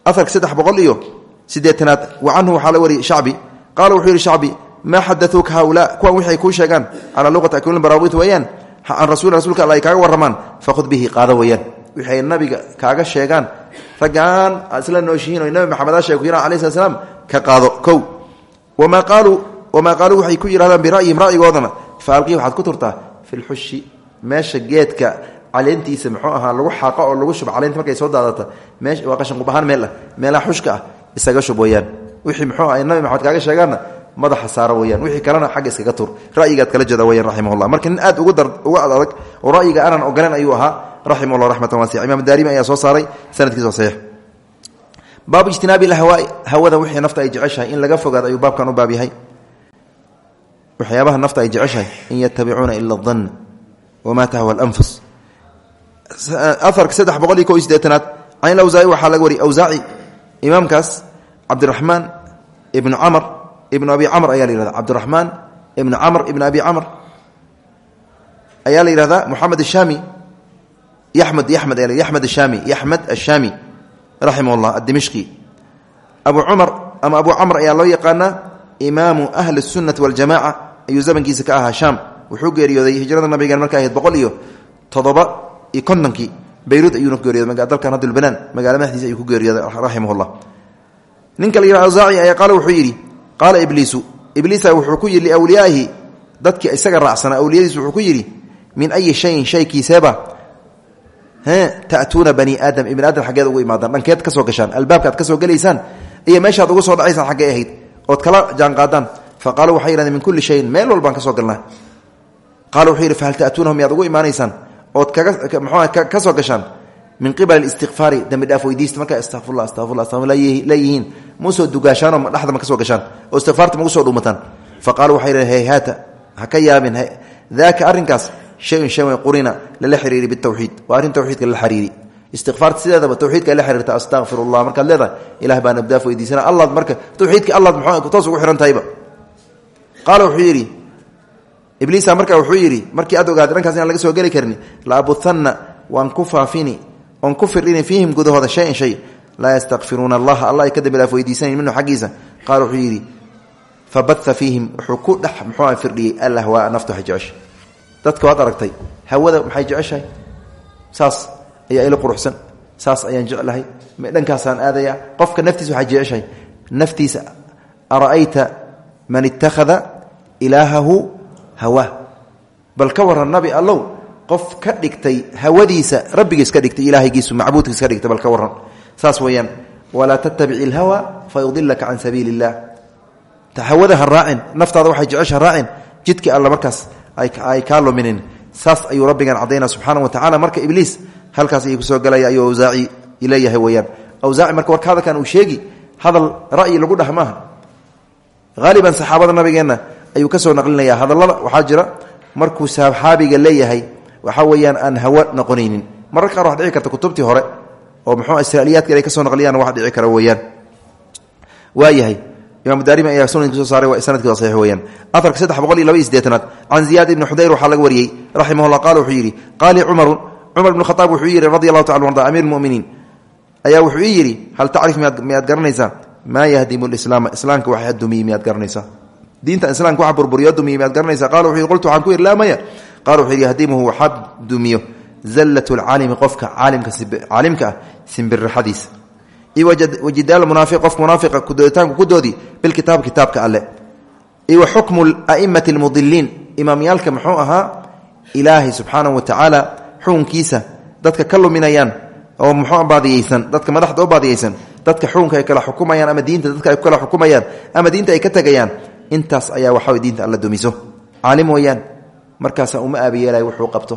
Aarka boqol iyo sideetanaad wa canhu waxaa la wariyay shacbi qaala wuxuu yidhi shacbi maa xadauuka haulaa kuwan wixay kuu sheegaan calaa luqati aklin baraawit weeyaan can rasuulka alla ay kaaga warramaan fakhud bihi qaado weeyaan. Wixay nabiga kaaga sheegaan raggaan aad isla nooshihiin oy nabi maxamedaa sheeg ku yiraan alai slat slam ka qaado kow. Wamaa qaaluu waxay ku yidhahdaan bira'yihim ra'yigoodana fa alqii ku turtaa fi lxushi meesha geedka caleentiisa muxuu ahaa lagu xaaqo oo lagu shubo caleenta markay soo daadata waa qashanqub ahaan meel ah meelaha ah isaga shub wixii muxuu ay nabi maxamed kaaga sheegaanna madaxa saaro weyaan wixii kalena xagga iskaga tur. Ra'yigaad kala jeeda weyaan raximahullah. Marka nin aad uga adag oo ra'yiga aanan ogolan ayuu ahaa raximahullah raxmatan waasica imaam daarimi ayaa soo saaray sanadkiisa waa saxiix. Baabu ijtinaabi lahwaai hawada wixii nafta ay jeceshahay in laga fogaado ayuu baabkan u baab yahay. Nafta ay jeceshahay in yatabicuuna ila dan wamaa tahwa alanfus. Aarka saddex boqol ko iyo sideetanaad can awsaaci waxaa laga wariyay awsaaci imaamkaas cabdiraxmaan ibnu camr ibnu abi camr ayaa la yihahda cabdiraxmaan ibnu camr ibnu abi camr ayaa la yihahdaa moxamed ashaami yaxmed yaxmed aya yaxmed ashaami yaxmed ashaami raximah llah addimishqi. Abu cumar ama abu camr ayaa loo yaqaanaa imaamu ahli اsunati waljamaca ayuu zamankiisa ka ahaa shaam. Wuxuu geeriyooday hijrada nabigan markay ahayd boqol iyo toddoba iyo kontonkii. Bayrud ayuuna ku geeriyooday dalkan hadulbanaan magala madaxdiisa ayuu ku geeriyooday raximah llah ninka la yihah awsaaci ayaa qaala wuxuu yidhi qaala ibliisu ibliisa wuxuu ku yidhi liwliyaa'ihi dadkii isaga raacsanaa awliyadiis wuxuu ku yidhi min ayi shayin shaykiiseeba tatuuna bani aadam ibni aadam xaggeed ugu imaadaan dhankeed ka gashaan albaabka ad ka soo gelaysaan iyo meeshaad ugu soo dhacaysaan xaggee ahayd ood kala jaanqaadaan. Fa qaaluu waxay min kulli shayin meel walbaan ka soo galnaa. Qaala wuxuu yidhi fahal ta'tuunahum miyaad ugu imaanaysaan ood kaga mxua ka soo gashaan min qibali istikfaari dembi dhaaf weydiista markaa leeyihiin. Musoo dugaashaanoo dhexda ma ka soo gashaan? Oo istikfaarta magu soo dhuumataan fa qaaluu waxay yidhahdeen hayhaata ha ka yaabin daaka arrinkaas shayun shay qurina lala xiriiri bitawxiid. Waa arrin tawxiidka lala xiriiri. Istikfaarta sideedaba tawxiidka la xiriirta astaqfirullah markaad leedahay ilah baa nabdaaf weydiisana allah marka tawxiidka allah muxuu toos ugu xihan tahayba qaala wuxuu yidhi ibliisa markaa wuxuu yidhi markii aad ogaaday dhankaas inaan laga soo geli karin la abuhanna waan oon ku firdhini fiihim gudahooda shayan shay laa yastakfiruuna allaha allah ay ka dambi dhaaf weydiisanayn minhu xaggiisa qaala wuxuu fabatha fiihim wuxuu ku dhex muxuu firdhiyey alahwaa naftu waxay jeceshay dadka aragtay hawada maxay jeceshahay saas ayaa ila quruxsan saas ayaan jeclahay dhankaasaan aadaya qofka naftiisa waxay jeceshahay naftiisa ara'ayta man ittakhada ilaahahu hawa bal ka waran nabi qof ka dhigtay hawadiisa rabbigiis ka dhigtay ilaahaygiisu macbuudkiis ka dhigtay bal ka waran saas weeyaan walaa tattabici ilhawa fayudilaka can sabiili illah hawada ha raacin naftaada waxay alla markaas ay kaa luminin. Saas ayuu rabbigan cadayna subxaana wa tacala marka ibliis halkaas ayuu ku soo galaya ayuu awsaaci leeyahay weyaan awsaaci marka warka hadalkan uu sheegi hadal ra'yi lagu dhah maaha. Haaliban saxaabada nabigeenna ka soo naqlinaya hadallada. Waxaa jira markuu saxaabiga leeyahay waxaa weeyaan aan hawa noqonaynin. Mararka qaar wax dhici karta kutubtii hore oo muxuu israiliyaadka inay ka soo naqliyaan wax dhici kara weeyaan. Waayahay imaam daarimi ayaa sunanka soo saaray sannadkii waa saxiix weeyaan. Afarka saddex boqol iyo laba iyo siddeetanaad can ziyaad ibni xudayr waxaa laga wariyey raximahullah qaala wuxuu yidhi qaalii cumaru cumar ibnu khataab wuxuu yidhi radi allahu tacala arda amiir muminiin. Ayaa wuxuu ii yidhi hal tacrif miyaad garanaysaa? Maa yahdimu lislaama islaamka waxa dumiye miyaad garanaysaa. Diinta islaamka waxa burburiyo dumiye miyaad garanaysaa? Qala wuxuu yidhi qultu waxaan ku yidhi laa maya qala wuxuu yidhi yahdimuhu waxaa dumiyo zallat lcaalimi qofka caalimka ah simbirraxadiisa. Wajidaal munaafiq qofka munaafiqa kudooditaanku ku doodi bilkitaab kitaabka alle. Iwa xukmu a'immati almudiliin imaamyaalka muxuu ahaa ilaahay subxaanahu wa tacaala xukunkiisa dadka ka oo muxuu baadiyeysan dadka madaxda baadiyeysan dadka xukunka ay kala xukumayaan ama diinta dadka ay kala xukumayaan ama diinta ay ka tegayaan intaas ayaa waxaw diinta alla dumiso. Caalim weyaan markaasa uma aabayeelay wuxuu qabto.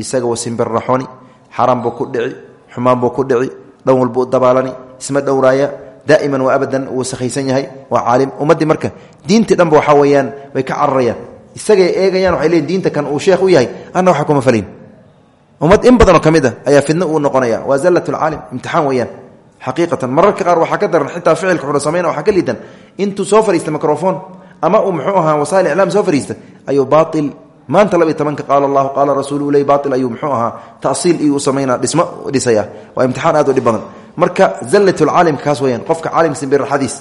Isaga wa simbirraxoni xaram buu ku dhici xumaan buu ku dhici dhan walbuu dabaalani isma dhowraaya daa'iman waa abadan wuu sakhaysan yahay waa caalim. Ummaddii marka diintii dhanba waxaa weeyaan way ka cararayaan. Isagay eegayaan waxay leeyiin diinta kan uu sheekh yahay anna waxa kuma falin ummad in badanoo ka mid a ayaa fidno uu noqonaya waa zallat lcaalim imtixaan weeyaan. Xaqiiqatan mararka qaar waxaa ka daran xitaa ficilka xuna samayna waxaa ka liidan intuu soo fariista ama uu muxuu ahaa wasail iclaam soo fariista ayuu maanta laba iyo tobanka qaala allahu qaala rasuulu ley baail ayuu muxuu ahaa tasiil iyuu samayna dhismo dhisaya. Waa imtixaan aad u dhib badan. Marka zallatulcaalim kaas weyaan qofka caalim simbirraxadiis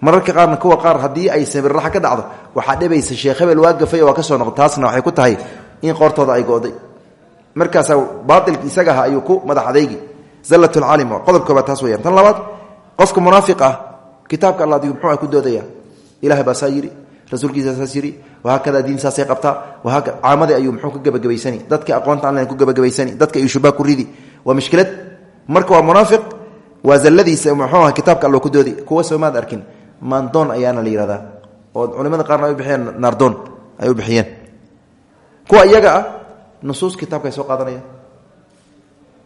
mararka qaarna kuwa qaar haddii ay simbirraxa ka dhacdo waxaa dhibaysa sheekh hebel waa gafay waa ka soo noqo taasna waxay ku tahay in qoortooda ay go'day markaasaa baailki isaga ayuu ku madax adaygi zallatulcaalim qodob koobaad taas weyaan tan labaad qofka munaafiq ah kitaabka alla adigu muxuu ku doodaya. Ilahay baa saa yidhi rasuulkiisa saas yidhi wahaakada diin saasay qabtaa? Caamadii ayuu muxuu ka gebagabaysani? Dadka aqoonta aan ku gebagabaysani. Dadka ayuu shubaa ku ridi? Waa mushkilad marka waa munaafiq waa zalladiisa muxuu aha kitaabka allo ku doodi. Kuwa soomaad arkin maandoon ayaana la yihahdaa oo culimada qaarna ay bixiyeen naardoon ay u bixiyeen. Kuwa iyaga ah nusuus kitaabka ay soo qaadanayaan.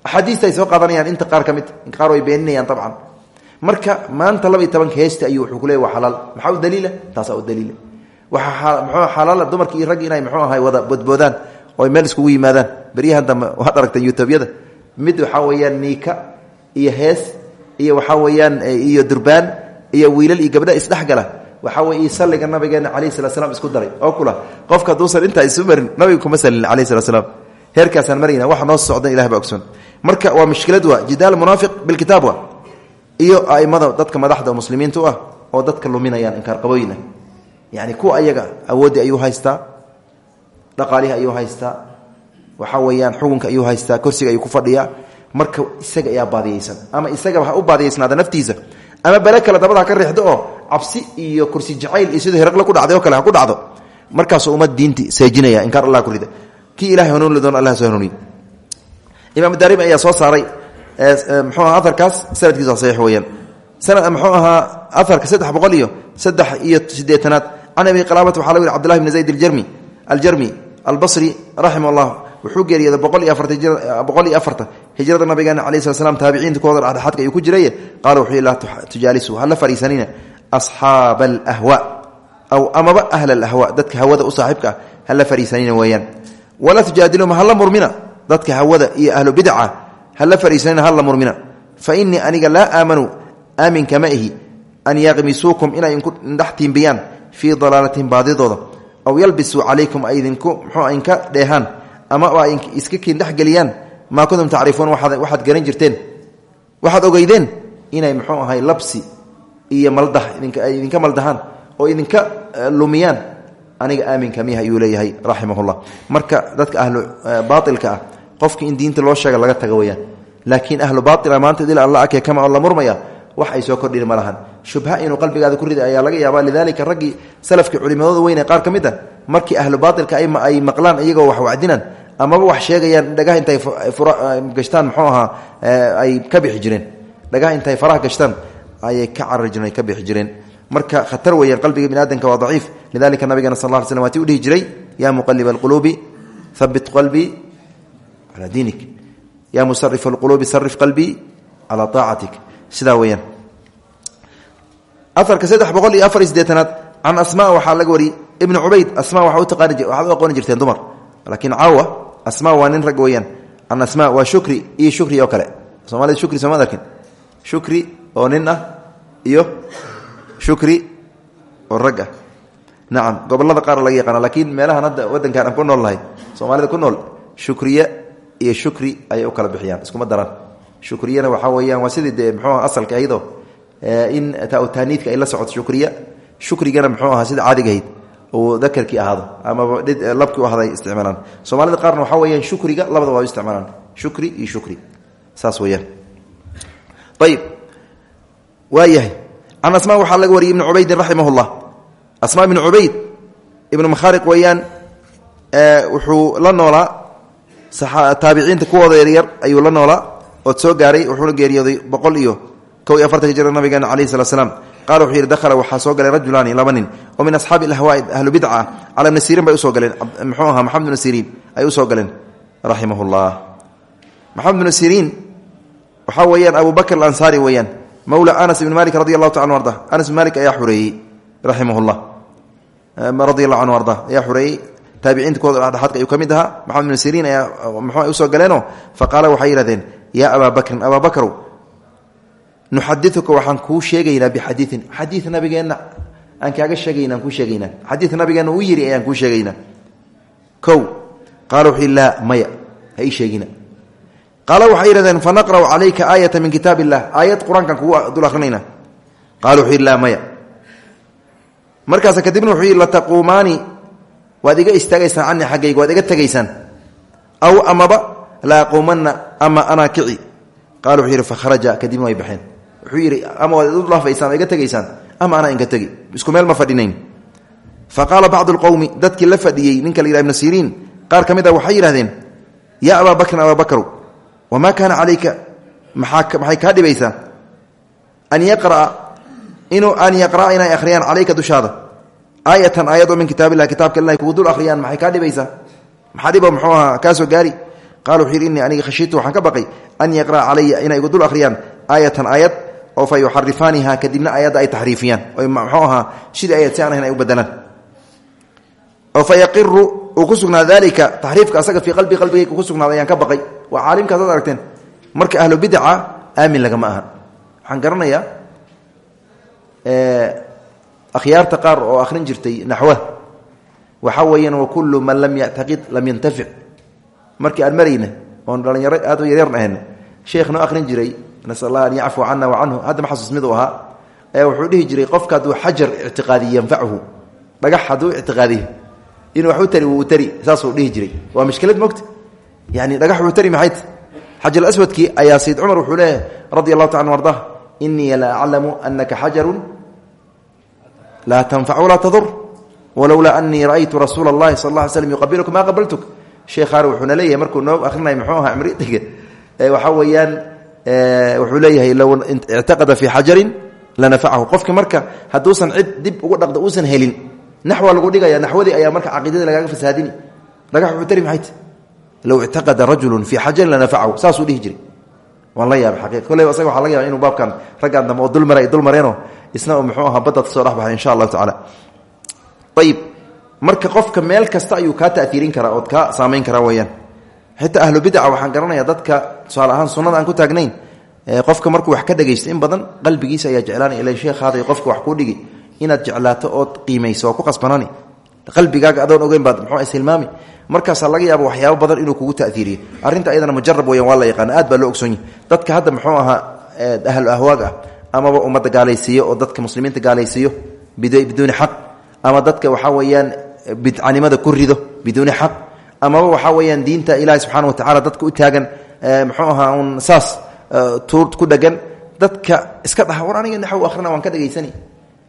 Axaadiista marka maanta laba iyo tobanka heesta ayuu wuxuu waa xalaal. Maxaa u daliila? Taasaa u xalaala dumarkii iyo raggi inay muxuu ahay wada bodboodaan oo meel iskugu yimaadaan. Beryahan dambe waxaad aragteen youtubeyada mid waxaa weeyaan niika iyo hees iyo waxaa weeyaan iyo durbaan iyo wiilal iyo gabdha isdhexgala. Waxaa weye salliga nabigeena calayhi salat slam isku daray. Oo kula qofka hadduusan intaa isu marin nabiga kuma salin calayhi salat slaam heerkaasaan marayna waxa noo socdan ilah baa marka waa mushkilad waa jidaal munaafiq bilkitaab wa iyo aimada dadka madaxda muslimiinta ah oo dadka luminayaan inkaarqabooyina yani kuwa ayaga awooddii ayuu haystaa dhaqaalihii ayuu haystaa waxaa weeyaan xukunka ayuu haystaa korsiga ayuu marka isaga ayaa baadiyeysan. Ama isagaba ha u baadiyeysnaada naftiisa. Ama bale kale dabada ka riixdo oo cabsi iyo kursi jacayl iyo siduu heraqle ku dhacday oo kale ha ku dhacdo. Markaasuu ummad diinti seejinaya inkaar allah ku rida. Kii ilahay hanuun doon allah soo hanuuniy imaam ayaa soo saaray mxuu aha aarkaas sanadkiisa saxiix weeyaan. Sanad muxuu ahaa aarka saddex iyo saddex iyo sideetanaad can abi qalaabata waxaa lagu yihi cbdullahi bn zayd aljarmi aljarmi albasri raximah allah wuxuu geeriyooday boqol iyo afarta boqol iyo afarta hijrada nabigeena calayi slat slam taabiciinta kuwada dhexdhexaadka ayuu ku jiraye qaala wuxuu yihi laa tujaalisu hala fariisanina asxaaba alahwa aw amaba ahla alahwa dadka hawada u saaxiibka ah hala fariisanina weeyaan. Walaa tujaadilum hala murmina dadka hawada iyo ahlu bidca hala fariisanina hala murmina. Fa inii aniga laa aamanu aamin kama ihi an yaqmisuukum inay indhex tiimbiyaan fii dalaalatin baadidooda. Aw yalbisuu calaykum ay idinku mxuu dheehaan ama ay iska kiindhexgeliyaan maa kuntum tacrifuun waxaad garan jirteen. Waxaad ogeydeen inay muxuu ahay labsi iyo maldah ay idinka maldahaan oo idinka lumiyaan. Aniga aaminka miah ayuu leeyahay raximahullah. Marka dadka ahlu baailka ah qofki in diinta loo sheega laga taga laakiin ahlu baaila maanta dil alla ake kama la murmaya wax ay soo kordhin ma lahan. Shubha inuu qalbigaada ku rida ayaa laga yaabaa. Lidaalika raggii salafkii culimadooda weyne qaar ka mid a markii ahlu baailka ay maqlaan iyagoo wax wacdinaan amaba wax sheegayaan dhagaha intay gashtaan muxuu ahaa ay ka bixi jireen. Dhagaha intay faraha gashtaan ayay ka carari ka bixi jireen. Marka khatar weeyaan qalbiga bini aadamka waa daciif. Lidalika nabigeena sal ly slm waati u dhihi jiray yaa muqaliba alquluubi habit qalbii calaa diinik. Yaa musarif alquluubi sarif qalbii sidaa weyaan aarka saddex boqol iyo afar iyo sideetanaad can asma waxaa laga wariyey ibnu cubayd asma waxaad u aqooni jirteen dumar. Laakiin caawa asma waa nin rag weyaan can asma waa shukri iyo shukri oo kale. Soomaalida shukri sooma arkin. Shukri oo nin ah iyo shukri oo rag ah. Gobolada qaar laga yaqaana laakiin meelahan hadda wadankan aan ku nool nahay soomaalida ku nool shukriye iyo shukri ayay u kala bixiyaan iskuma daraan shukriyana waxaa weyaan waa sidii dee mxuu asalka ahaydoo in taaniidka ay la socoto shukriya shukrigana muxuu ahaa sida caadigahayd uu dakarkii ahaado amaba labkii u ahada isticmaalaan. Soomaalida qaarna waxaa weyaan shukriga labada waa isticmaalaan shukri iyo shukri saas weyaan ayib waayahay can asma waxaa laga wariyay ibnu cubaydin raximah llah asma ibnu cubayd ibnu makhariq weeyaan wuxuu la noolaa taabiciinta kuwooda yaryar ayuu la noolaa ood soo gaaray wuxuuna geeriyooday boqol iyo kow iyo afartanka jira nabigeena yidhi dakhala waxaa soo galay rajulaani laba oo min asxaabi alahwaai ahlu bidca ah cala bay u soo galeen. Muxuu ahaa maxamed bnu ay u soo galeen raximah llah maxamed bnu siriin waxaa weeyaan abu bakr mawla anas ibni malik radi taala anu anas ibn malik ayaa xureeyey raximah llah radi allahu canhu arda ayaa xureeyey taabiciinta kuwooda dhexdhexaadka ayuu ka maxamed bnu muxuu u soo galeenoo fa qaala waxay yidhahdeen yaa abaa bakrin abaa bakrow nuxadiuka waxaan kuu sheegaynaa bixadiiin xadii nabigeenna aan kaaga sheegayna aan kuu sheegaynaa xadii nabigeenna uu yiri ayaan kuu sheegaynaa kow qaala wuxuu yidhi laa maya ha ii sheegina. Qaala waxay yidhahdeen fanaqra'u calayka aayata min kitaab illah aayad qur'aankaan kugu dul akrinayna qaala wuxuu yidhi laa maya. Markaas kadibna wuxuu yidhi lataquumaani waad iga la aquumanna ama anaa kici. Qaala wuxuu yidhi fakharaja kadibna way baxeen. Ama waad idu dhaafaysaan waa iga ama anaa inka tegi? Isku meel ma fadhinayn. Fa qaala bacdu lqowmi dadkii la fadhiyey ninka la yidhaha ibnu siriin qaar ka mid a waxay yidhahdeen yaa abaa bakrin abaa bakrow wamaa kaana calayka maxay kaa dhibaysaa an yaqraa inuu an yaqra'a inay akhriyaan calayka dushaada. Aayatan aayadoo min kitaab illahi kitabka ilah kugu dul akhriyaan maxay kaa dhibaysaa maxaa dhibo muxuu qala wuxuu yidhi innii aniga khashiitu waxaan ka baqay an yaqra'a calaya inay igu dul akhriyaan aayatan aayad oo fa yuxarifaaniha kadibna aayadda ay taxriifiyaan. Oy muxuu ahaa sidii ayad u bedelaan oo fa yaqiru uu ku sugnaa dalika taxriifka asaga fii qalbi qalbigayga ku sugnaada ayaan ka baqay. Waa caalimkaas ad aragteen marka ahlu bidca aamin lagama aha. Waxaan garanayaa akhyaarta qaar oo akhrin jirtay naxwa. Waxaa weeyaan wakulu man lam yactaqid lam yantafic markii aan marayna oon dhalinyaro aad u yaryarn ahayna sheekh akhrin jiray nasal an yacfua cana wa canhu. Hadda ma xasuus mid uu ahaa ayaa wuxuu dhihi jiray qofka hadduu xajar ictiqaadiyo yanfachu dhagax hadduu ictiqaadiyo inuu wax tari wuu tari. Saasuu dhihi jiray. Waa mishkilad mogta yani dhagax wuu tari maxayt xajar aswadkii ayaa sayid cumar wuxuu leeyahay radi taala an ardah la aclamu anaka xajarun laa tanfac walaa tadur walowlaa anii ra'aytu rasuula اllahi sal lla ly slm ma qabaltuk sheekhaar wuxuuna leeyahay markuu noo arinay muxuu ahaa cimridiga waxaa weeyaan wuxuu leeyahay low ictaqada fii xajarin lanafacahu qofki marka hadduusan cid dib ugu dhaqda uusan helin naxwa lagu dhigaya naxwadii ayaa marka caqiidada lagaaga fasaadini. Dhagax wuxuu tari maxay ta low ictaqada rajulu fii xajarin lanafacahu saasuu dhihi jiray. Waan la yaaba xaqiiq kolleyba asaga waxa laga yaba inuu baabkan raggaan dambe oo dulmara ay dulmareenoo isna uu muxuu ahaa badda ka soo dhex baxay insha allahu tacaala ayib marka qofka meel kasta ayuu kaa taiirin karaa ood kaa saamayn karaa weyaan xitaa ahlu bidca waxaan garanaya dadka tusaale ahaan aan ku taagnayn qofka markuu wax ka dhegaysto in badan qalbigiisa ayaa jeclaanay ila sheekhaada qofka wax kuu dhigi inaad jeclaato ood qiimayso ku qasbanani. Qalbigaaga adoon ogeyn baad muxuu ishilmaami markaasaa laga yaaba waxyaabo badan inuu kugu ta'iiriyo arrinta ayadana mujarab weyan waa la aad baa loo ogsoonyahy dadka hadda muxuu ahaa ahlu ahwaag ah amaba ummadda oo dadka muslimiinta gaalaysiiyo biduuni xaq ama dadka waxaa weeyaan bidcanimada ku rido biduuni xaq. Amaba waxaa weyaan diinta ilaahi subxaana wa tacala dadka u taagan muxuu ahaa un saas tuur ku dhegan dadka iska dhaha war aniga naxw akhrina waan ka dhegaysani.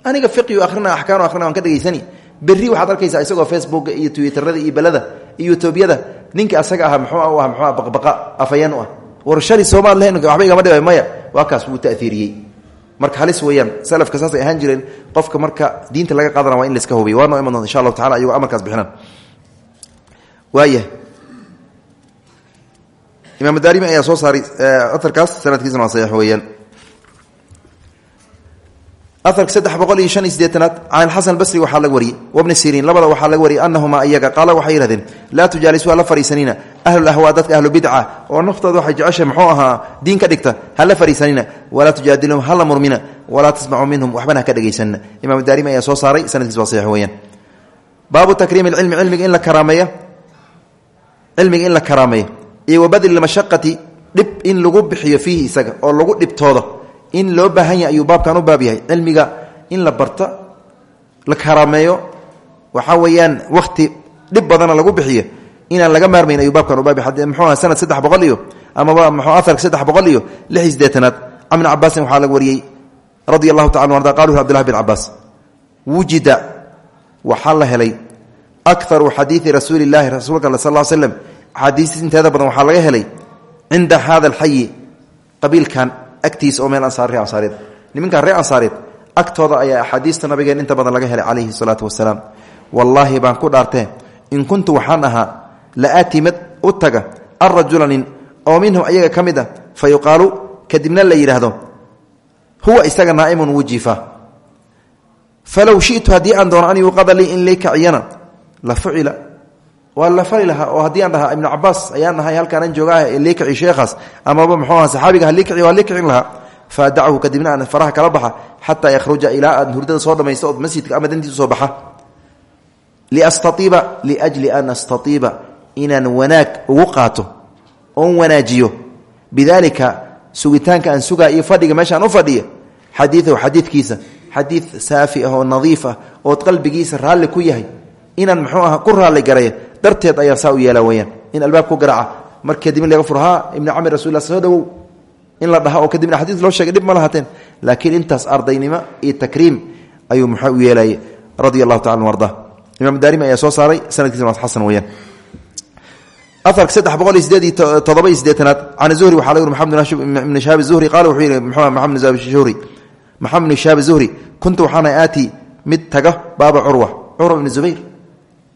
Aniga fiqiu akhrina axkaanu akhrina waan ka dhegaysani. Berri waxaad arkaysaa isagoo facebooka iyo twitterada iyo belada iyo youtubeyada ninka asaga ah muxuu ah baqbaqa afayeen u ah. War shali soomaad lahayn waxba igama dhibay maya. Waa kaas wuu ta'hiiriyey marka halis weeyaan salafka saasay ahaan jireen qofka marka diinta laga qaadana waa in laiska hubiyo waa noo iman doonta insha allahu tacala ayagoo amarkaas bixinaan. Waaya imaam daarimi ayaa soo saaray aarkaas sanadkiisana waa saxiix weeyaan aarka saddex boqol iyo shan iyo sideetanaad can xasan basri waxaa laga wariyey. Wabni siriin labada waxaa laga wariyey anahumaa iyaga qaala waxay yihahdeen laa tujaalisuha la fariisanina. Ahlulahwaa dadka ahlu bidca oo naftooda waxay jecesha muxuu ahaa diin ka dhigta hala fariisanina. Walaa tujaadilhum hala murmina. Walaa tasmacuu minhum waxbana haka dhegaysanina imaam daarimi ayaa soo saaray sanadkiis waa saxiix weeyaan. Baabu takriimi cilmi cilmiga in la karaameeyo cilmiga in in loo baahan yahay ayuu baabkan u baab yahay. Cilmiga in la barto la karaameeyo waxaa weeyaan wakhti dhib badana lagu bixiyo inaan laga maarmayn ayuu baabkan u baab yahay. Muxuu aha sanad saddex boqol iyo amaba muxuu aharka saddex iyo lix iyo siddeetanaad can ibni cabaasin waxaa laga wariyey radia allahu tacala bin cabaas wujida waxaa la helay akaru xadiidi rasuuli llahi rasuulka al sal slem axaadiis badan waxaa laga helay cinda hada alxayi qabiilkan agtiisa oo meel ansaar ree ansaareed ree ansaareed agtooda ayaa axaadiista nabigeen inta badan laga helay calayhi salaatu wasalaam wallaahi baan ku dhaartee in kuntu waxaan ahaa la aati mid u taga arrajula nin oo minhum ayaga ka mid ah fa yuqaalu kadibna la yidhaahdo huwa isaga naa'imun wujifa falow shitu haddii aan doono an yuuqada lii in lay kaciyana la fucila waa la fali lahaa oo haddii aan dhahaa ibnu cabaas ayaan nahay halkaanaan joogaah lii kaci sheekhaas amaba muxuu aha saxaabiga halii kaci waa lii kacin lahaa. Faadachu kadibna aan faraha kala baxa xataa yakhruja ilaa aad hurdada soo dhamaysto ood masjidka ama dantiisu soo baxa. Liastaiiba liajli an astaiiba inaan wanaag ugu qaato oon wanaajiyo. Bidaalika sugitaanka aan iyo fadhiga meeshaan u fadhiya xadiiahu xadiidkiisa xadiid saafi ah oo nadiif ah qalbigiisa raalli ku yahay inaan muxuu aha ku raalli garaya darteed ayaa saa u yeela weyaan in albaab ku garaaca. Mar kadibna laga fur ha ibni camir rasul soo dhawow. In la dhaha oo kadibna xadiis loo sheegay dhib ma lahateen laakiin intaas ardaynimo iyo takriim ayuu muxuu u yeelayay radia allahu tacala arda imaam daarimi ayaa soo saaray. Sanadkiisna waa xasan weyaan aarka saddex boqol iyo sideed iyo todoba iyo sideetanaad can zuhri waxaa laga uri maxamed ibn shahaab zuhri. Qaala wuxuu yihi maxamed ibn shahaab zuhri. Kuntu waxaana aati mid taga baaba curwa curwa ibn zubayr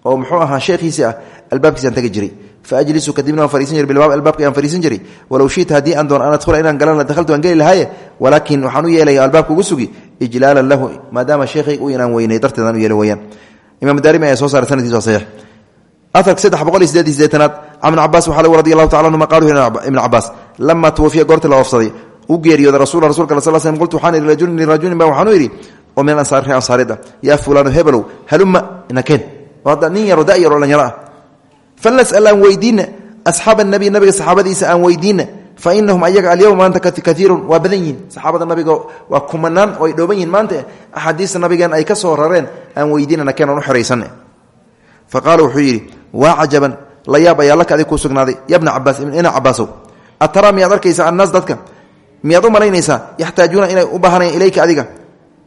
oo muxuu ahaa sheekhiisii ah albaabkiisaan tagi jiray. Faajlisu kadibna waan bilbaab albaabka aan fariisan jiray. Walow shita aan doon an adhula inaan galan dahaltu aan geli lahaaye walaakin waxaan u yeelaya albaabka ugu sugi ijlaalan lahu maadaama sheekhay u inaan weynay darteedaan u yeeli weyaan imaam daarimi ayaa soo saaray sanadkiis waa saxiix. Aarka saddex boqol iyo sideed iyo sideetanaad can ibn cabaas waxaa lagu radi allahu tacala ibn cabaas lama tuwafiya goorta la oofsaday u geeriyooda rasul rasulka al sl slm qultu waxaan ihi rajulin lirajulin ba waxaan u idhi min ansaar ree ansaareed ah yaa fulaanu hebelow haluma nakeen hadda nin yaro dayar oo dhanyaro ah falnas'al aan weydiina asxaaba nabi nabiga saxaabadiisa aan weydiina fa inahum ayaga alyowma maanta kaiirun waa badan yihiin saxaabada nabiga waa kumanaan oo ay maanta. Axaadiista nabigeen ay ka soo rareen aan weydiinana keen aan u fa qaala wuxuu yidhi waa la yaab ayaa laka adig kuu sugnaaday yabna cabaas ina cabaasow ataraa miyaad arkaysaa annaas dadka? Miyaad u malaynaysaa? Yaxtaajuuna inay u ilayka adiga.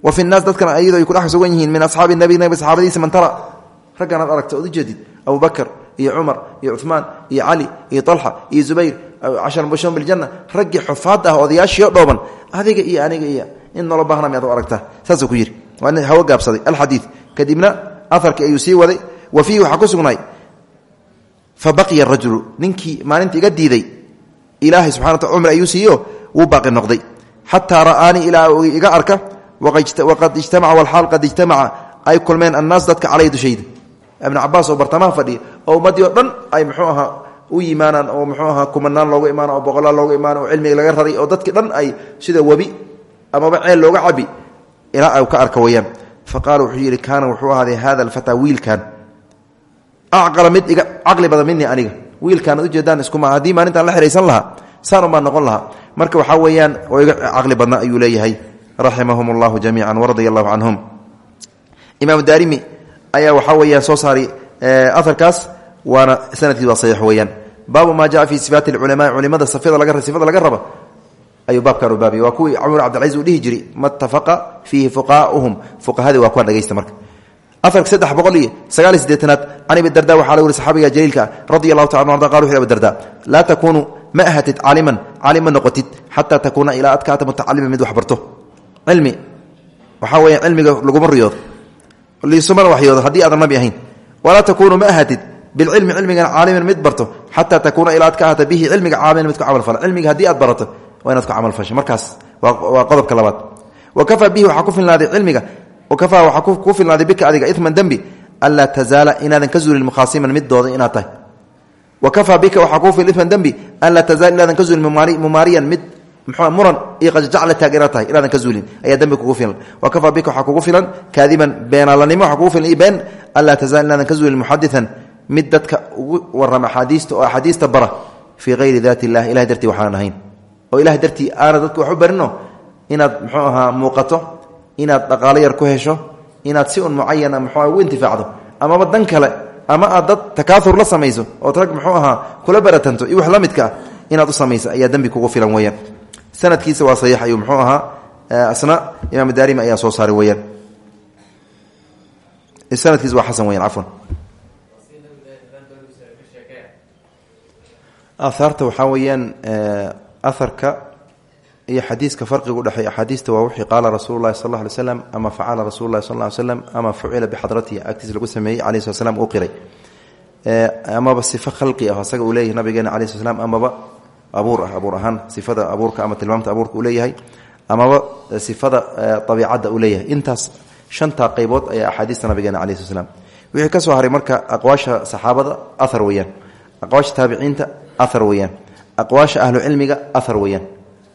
Wa fi naas dadkan ayadoo ay kudhex sugan yihiin min asxaabi nabi nabi saxaabadiisa man tara raggan aad aragta ood ujeedid abubakr iyo cumar iyo cumaan iyo cali iyo alxa iyo zubayr cashar mubashirun biljana raggii xufaad ah odayaashio dhooban adiga iyo aniga iyo in nolo baahna miyaad u aragtaa? Ku yidhi. Waa hawo gaabsaday alxadii kadibna aharkii ayuu sii waday wa fiihi waxaa ku sugnaay fa baqiya rajulu ninkii maalinta iga diiday ilaahay subxana wataala cumri ayuu siiyo wuu baaqi noqday. Xataa ra'aanii ilaa iga arka waqad ijtamaca walxaal qad ijtamaca ay kulmeen annaas dadka calay dushayda ibn cabaas oo bartamaha fadhiya oo ummaddii oo dhan ay muxuu ahaa u yimaanaan oo muxuu ahaa kumanaan looga imaana oo boqolaal looga imaana oo cilmiga laga raray oo dadkii dhan ay sida webi amaba ceel looga cabi ilaa ay ka arka weyaan fa wuxuu yidhi kaana wuxuu ahaaday hada alfataa wiilkan acqala mid iga caqli badan minii aniga. Wiilkaan ad ujeedaan iskuma haddii maalintaan la xihaysan lahaa saan umbaa noqon lahaa. Marka waxaa weeyaan oo iga caqli badna ayuu leeyahay. Raximahum allahu jamiica waradia allahu canhum. Imaam ayaa waxaa weyaan soo saari aarkaas waana sanadkiis waa saxiix weyaan baabu maa jaa fi sifaati culama culimada sifada laga raba ayuu baabkan u baabiyay waa kuwii cumar cabdilcaziz uu dhihi jiray matafaqa fiihi fuqaauhum. Fuqahadii waa kuwan dhegaysta marka. Afarka saddex boqol iyo sagaal iyo sideetanaad can abi darda waxaa la wuri saxaabiga jaliilka radia allahu taala arda qal wuxu abi darda laa takuunu ma ahatid caaliman caalim ma noqotid xataa takuuna ilaa adkaata mutacalima mid wax barto. Cilmi waxaa weya cilmiga laguma riyoodo liisumana waxyoodo haddii aadan nabi ahayn. Walaa takuunu ma ahatid bilcilmi cilmigana caaliman mid barto xataa takuuna ilaa ad ka ahata bihi cilmiga caamilan mid ku camal fala. Cilmiga haddii aad barato waa inaad ku camal fasho markaas waa qodobka labaad. Wa kafaa bihi waxaa ku filnaaday cilmiga. Wakafaa waxaa ku filnaaday bika adiga iman dembi anlaa tazaala inaadan ka zuulin mukhaasiman mid dooda inaad tahay. Wa kafaa bika waxaa muran iyo qajajacla taag inaad tahay inaadan ka zuulin ayaa dembi kugu filan. Wa kafaa bika waxaa kugu filan kaadiban beenaalanimo waxaa kugu filan iyo been an laa tazaal inaadan ka zuulin muxadian mid dadka ugu warrama axaadiista oo axaadiista bara fii hayri daati illah ilahay dartii waxaanan ahayn. Oo ilahay dartii aana dadka wax u barino inaad muxuu ahaa muuqato inaad dhaqaalo yar ku hesho inaad si un mucayana muxuu ugu intifaacdo. Amaba dan kale ama aad dad takaaur la samayso ood sanadkiisa waa saxiix ayuu muxuu ahaa asna imaam daarimi ayaa soo saaray weyaan sanadkiisa waa xasan weyan cafwan. Aahaarta waxaa weeyaan aharka iyo xadiiska farqiga udhexeey axaadiista waa wixii qaala rasuulu lahi sal slam ama facala rasulu lahi sal ly slam ama fucila bixadratihi agtiis lagu sameeyey calayi slat slam uu qiray. Amaba sifo khalqi ah asaga uu leeyahay nabigeena calayi slat slam amaba abuur ah abuur ahaan sifada abuurka ama tilmaamta abuurka uu leeyahay amaba sifada abiicadda uu leeyahay. Intaas shantaa qaybood ayaa axaadiista nabigeena slat slam wixii ka haray marka aqwaasha saxaabada ahar weeyaan. Aqwaasha taabiciinta ahar weeyaan. Aqwaasha ahlu cilmiga ahar weeyaan.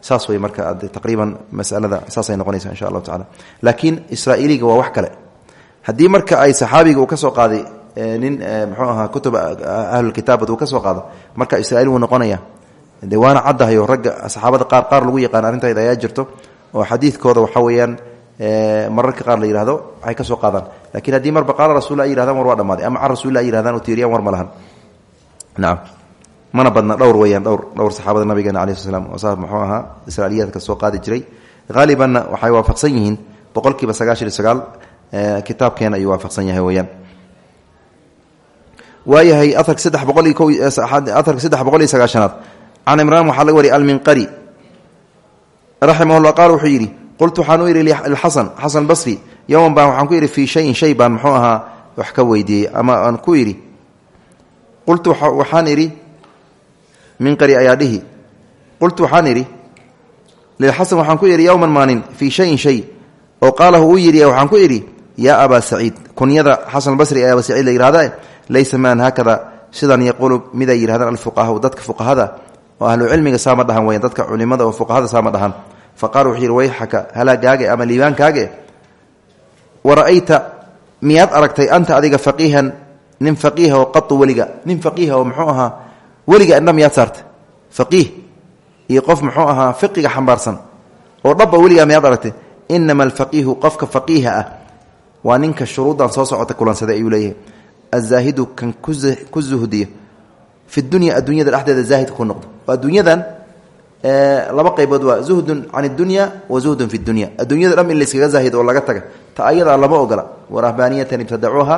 Saas wey marka taqriiban masalada saasay noqonaysa insha allahu tacala laakiin israa'iiliga waa wax kale. Haddii marka ay saxaabiga uu ka qaaday nin muxuu ahaa kutub ahlulkitaabad uu ka soo marka israiil wuu noqonaya de waana caddahayo ragga saxaabada qaar qaar lagu yaqaan arrintayda ayaa jirto oo xadiidkooda waxa weeyaan mararka qaar la yihahdo waxay ka soo qaadaan. Lakiin haddii marba qaala rasul ay yihahdaan war waa dhamaaday ama can rasulillah ay yihahdaan oo war ma lahan. Mana badna dhowr weyaan dhowr dhowr saxaabada nabigeena alai sl slam saa muxuu ahaa israailiyaadka soo qaadi jiray. Haalibanna waxay waafaqsan yihiin boqol kiiba sagaashan iyo sagaal kitaabkeena ayuu waafaqsan yahay weyaan waayahay aarka koaarka saddex boqol iyo sagaashanaad can imraan waxaa laga wariyay alminqari. Raximahullah qaal wuxuu yidhi qultu waxaan u yidhi lxasan xasan basri yowman baan waxaan ku yidhi fii shayin shay baan muxuu ahaa wax ka weydiiyey ama aan ku yidhi. Qultu waxaan idhi minqari ayaa dhihi. Qultu waxaan idhi lilxasan waxaan ku yidhi yowman maalin fii shayin shay. Oo qaalahu uu yidhi waxaan ku idhi yaa abaa saciid kunyada xasan basri ee abaa saciid la yihahda dadka fuqahada oo ahlu cilmiga saama dhahan weyan dadka culimada oo fuqahada saama dhahan. Fa qaala wuxuu yidhi wayxaka halaagaage ama liibaankaage wa ra'ayta miyaad aragtay anta adiga faqiihan nin faqiiha oo qatu weliga nin faqiiha oo muxuu ahaa weliga indha miyaad saarta faqiih iyo muxuu ahaa fiqiga xambaarsan oo dhabba weligaa miyaad aragtay? Inama alfaqiihu qofka faqiiha ah waa ninka shuruuddan soo socota kulansaday ayuu leeyahay. Azaahidu kan ku fi dunya adduunyada dhexdeeda zaahid ku noqdo oo adduunyadan laba qaybood waa zuhdun can اdunya wa zuhdun fi اdunya adduunyada dham in layskaga zaahid oo laga taga ta ayadaa lama ogola warahbaaniyatan ibtadacuuha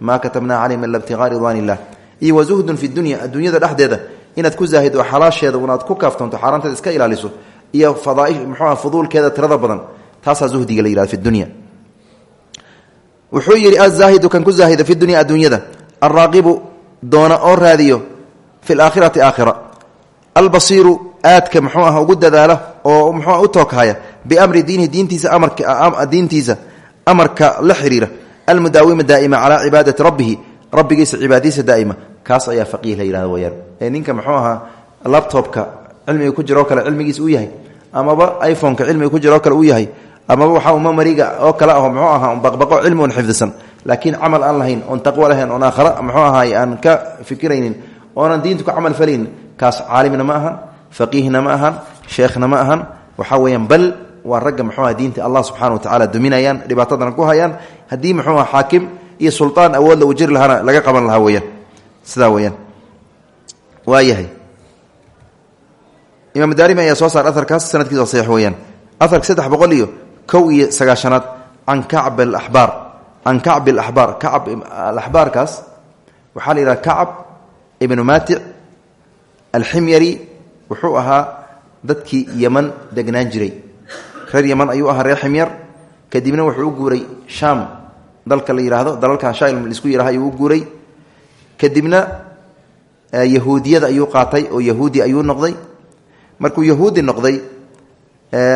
maa katabnaa calayhim ila btiqaa ridwan illah iyo wa zuhdun fi dunya adduunyada dhexdeeda inaad ku zaahid oo xalaasheeda unaad ku kaaftoonto xaaraanteeda iska ilaaliso. Iyo muxuuha fuduulkeeda tirada badan taasaa zuhdiga la yihahdo fi dunya. Wuxuu yidhi azaahidu kan ku zaahida fi dunya adduunyada alraaqibu doona oo raadiyo fi laakhirati aakhira albasiiru aadka muxuu ah ugu dadaala oo muxuu u tookhaya biamri diinihi diintiisa amarka la xiriira. Almudaawima daa'ima calaa cibaadati rabbihi rabbigiisa cibaadadiisa daa'ima. Kaas ayaa faqiih la yihahdo weyaan ee ninka muxuu ahaa labtobka cilmiga ku jiroo kale cilmigiisa u yahay amaba iphoneka cilmiga ku jiroo kale u yahay amaba waxaa uma mariga oo kale aho muxuu ahaa baqbaqo cilmi un xifdisan. Laakiin camal aan lahayn oon taqwo lahayn oon aakhara muxuu ahaay aan ka fikiraynin oonan diinta ku kaas caalimna ma ahan faqiihna ma ahan sheekhna ma ahan. Waxaa weeyaan bal waa ragga muxuu aha diinta allah subxana wa tacala duminayaan dhibaatadana ku hayaan. Haddii muxuu aha xaakim iyo sultaan awood la u jiri lahaana laga qaban lahaa weyaan sidaa weyaan waayahay imaam daarimi ayaa soo saar aarkaas sanadkiisa saxiix weyaan aarka saddex boqol iyo kow iyo sagaashanaad can kacb alaxbaar can kacbi alaxbaar kacb alaxbaarkaas waxaa la yidhaha kacb ibnu maatic alximyari wuxuu ahaa dadkii yeman degnaan jiray. Reer yeman ayuu ahaa reer ximyar kadibna wuxuu u guuray shaam. Dalka la yidhaahdo dalalkan sham lisku yidhaha ayuu u guuray. Kadibna yahuudiyada ayuu qaatay oo yahuudi ayuu noqday. Markuu yahuudi noqday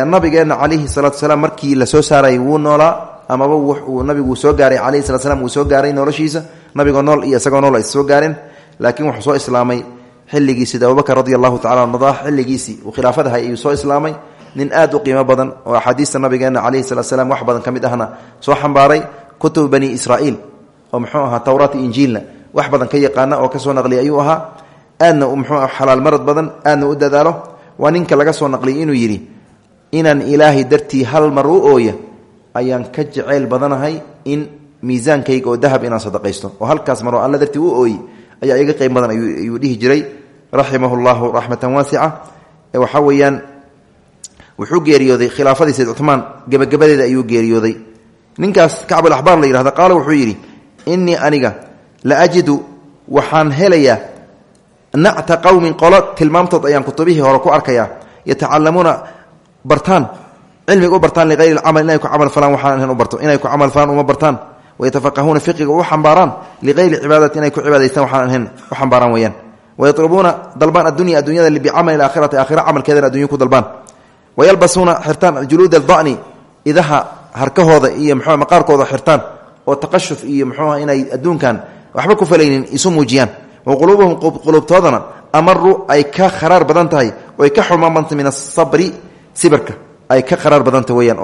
nabigeenna calayhi salaatu salaam markii la soo saaray wuu noolaa amaba nabigu soo gaaray calayhi salatu slam wuu soo gaaray noloshiisa. Nabigoo nool iyo isagoo nool ay soo gaareen laakiin wuxuu xilligiisida abubakr radi allahu tacala anadaah xilligiisii uu khilaafadahay ayuu soo islaamay. Nin aad u qiimo badan oo axaadiista nabigeena calayhi salatu slam wax badan ka mid ahna soo xambaaray kutub bani israa'iil oo muxuu ahaa towraat injiilna. Wax badan ka yaqaana oo ka soo naqliya ayuu ahaa. Aadna uu muxuu marad badan aadna u dadaalo. Waa ninka laga soo naqliyay inuu yidhi inaan ilaahay dartii hal mar u ooya ayaan ka jeceyl badanahay in miisaankayga oo dahab inaan sadaqaysto. Oo halkaas maroo alla dartii u ooyi ayaa iga qeyb badan ayuu dhihi jiray raximahu llahu raxmatan waasica waxaa weeyaan wuxuu geeriyooday khilaafadii sayd cumaan gebagabadeeda ayuu geeriyooday. Ninkaas kacbulaxbaar la yihahda qaala wuxuu yidhi innii aniga la ajidu waxaan helayaa nacta qowmin qolo tilmaamtood ayaan kutubihii hore ku arkayaa. Yatacalamuuna bartaan cilmiga u bartaan liayri camal inay ku camal falaan waxaan u barto inay ku camal falaan uma bartaan. Wayatafaqahuuna fiqiga u xambaaraan liayri cibaadati inay ku cibaadaystaan waxaan ahayn u xambaaraan weyaan wayatlubuuna dalbaan addunya addunyada bicamali aakhirati aakhira camalkeedana addunya ku dalbaan wayalbasuuna xirtaan juluud alda'ni idaha harkahooda iyo mxu maqaarkooda xirtaan oo taqashuf iyo mxuuha inay adduunkan waxba ku falaynin isu muujiyaan wa quluubuhum quluubtoodana amaru ay ka kharaar badan tahay oo ay ka xumaan badantah min asabri sibirka ay ka qaraar badanta weyaan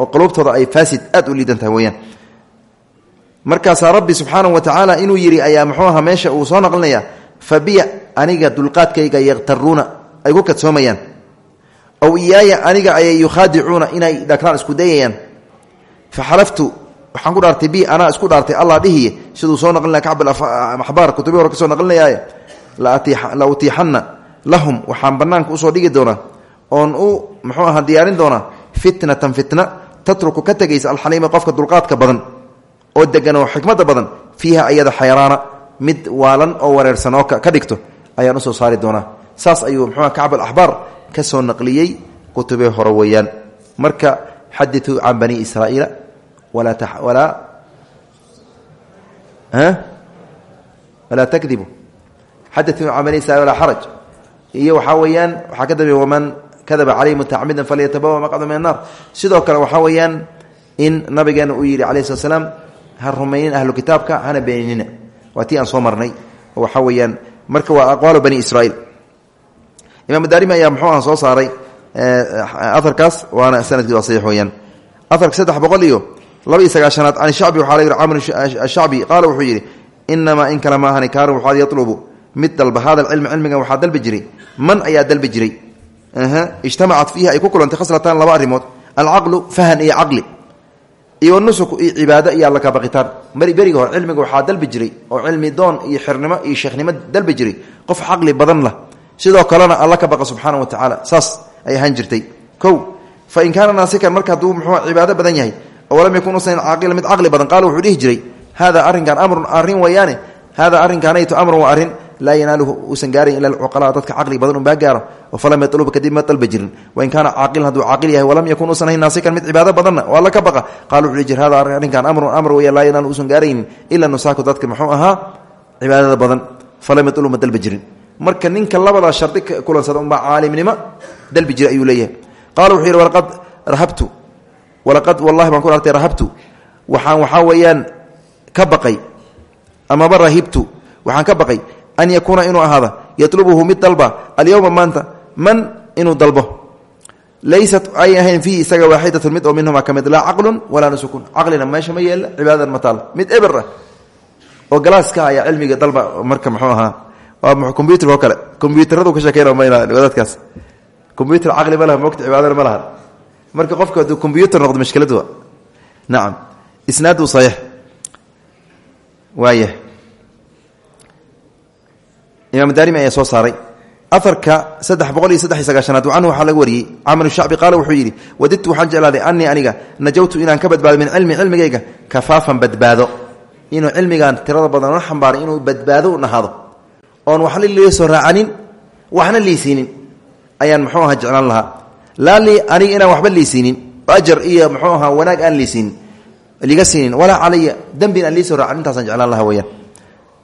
rabbi subxaanahu wa tacaala inuu yidhi ayaa muxuu aha meesha uu soo naqlinaya fa biya aniga dulqaadkayga yaktaruuna ay ku kadsoomayaan. Ow iyaaya aniga ayay yukhaadicuuna inay dhagraan isku dayayaan. Fa xalaftu waxaan ku dhaartay bi anaa isku dhaartay allah dhihiye siduu soo naqlinaya kacb axbaar kutubi hore ka soo naqlinayaaye la utiixanna lahum waxaan bannaanka u soo dhigi doonaa oon u muxuu ahaa diyaarin doonaa fitnatan fitna tatruku ka tegaysa alxaliima qofka dulqaadka badan oo degan oo xikmadda badan fiiha ayada xayraana mid waalan oo wareersan oo ka dhigto ayaan u soo saari doonaa. Saas ayuu muxuuha kacb alaxbaar ka soo naqliyey kutubee hore weeyaan. Marka xadituu can bani israa'iila walaa walaa takdibu. Xadituu can bani israil walaa xaraj iyo waxaa weeyaan waxaa ka dambeey waman kadaba caleyhi mutacamidan falyatabawa maqcda min annaar sidoo kale waxaa weeyaan in nabigeena uu yidhi calayi slat slaam ha rumaynin ahlu kitaabka hana beeninina. Waa tii aan soo marnay. Oo waxaa weeyaan marka waa aqwaalu bani israiil imaam daarimi ayaa muxuu aha soo saaray aarkaas waana sannadkii waa saxiix weyaan aarka saddex boqol iyo laba iyo sagaashanaad can shacbi waxaa la yidhi camr ashacbi qaala wuxuu yidhi inamaa in kale ma ahani kaanu waxaad yatlubu mid dalba hada alcilmi cilmigan waxaa dalbi jiray. Man ayaa dalbi jiray. Ijtamacat fiihi ay ku kulantay khaslatan laba arrimood. Alcaqlu fahan iyo caqli iyo nusuk iyo cibaado iyo alla kabaqitaan beriga hore cilmiga waxaa dalbi jiray oo cilmi doon iyo xirnimo iyo sheekhnimo dalbi jiray. Qof caqli badan lah sidoo kalena alla ka baqa subxaana wa tacaala. Saas ay ahaan jirtay. Kow fa in kaana naasikan marka hadduu muxuu cibaado badan yahay oo lam yakun usan caaqila mid caqli badan qaala wuxuu dhihi jiray hada arrinkan amrun arrin weeyaane hada arrinkaanaytu amrun waa arrin laa yanaaluhu uusan gaarayn ila alcuqalaa dadka caqli badan unbaa gaaro falam yatluba kadib ma dalba jirin. Wain kaana caaqilan hadduu caaqil yahay walam yakun uusan hayn naasikan mid cibaado badanna oo alla ka baqa. Qala wuxuu jir hada arrinkan amrun amr weeya laa yanaalu uusan gaaraynin ila nusaaku dadka. Muxuu ahaa? Cibaadada badan. Falam yatluba ma dalba jirin. Marka ninka labadaa shardi kulansada unbaa caalimnimo dalbi jira ayuu leeyahay. Qala wuxuu yidhi walaqad rahabtu walaqad wallahi baan ku artay rahabtu waxaan waxaa weeyaan ka baqay amaba rahibtu waxaan ka baqay an yakuuna inuu ahaada yatlubuhu mid dalba alyowma maanta man inuu dalbo laysat ay ahayn fiihi isaga waaxidatun mid oo minhuma ka mid laa caqlun walaa nusukun caqlina meesha ma yeella cibaadadan ma taal mid eber ah oo galaaska ayaa cilmiga dalba marka muxuu ahaa waa combyuterka oo kale combyuteradu ka sheekeyna mayna wadaadkaas combyuter caqli ma laha mogta cibaadana ma laha marka qofka hadduu imaam daarimi ayaa soo saaray. Afarka saddex boqol iyo saddex iyo sagaashanaad canhu waxaa laga wuxuu yidhi wadidtu waxaan jeclaaday anii aniga najawtu inaan ka badbaado min cilmi cilmigayga kafaafan badbaado. Inuu cilmigan tirada badan la xambaaray inuu badbaado nahado oon waxna lii soo raacanin waxna liisiinin ayaan muxuu aha jeclaan lahaa. Laa lii aniga waxba liisiinin ajar iyo muxuu ahaa wanaag aan liisiinin liga siinin. Walaa calaya dembin aan lii soo raacan intaasaan jeclaan lahaa weyaan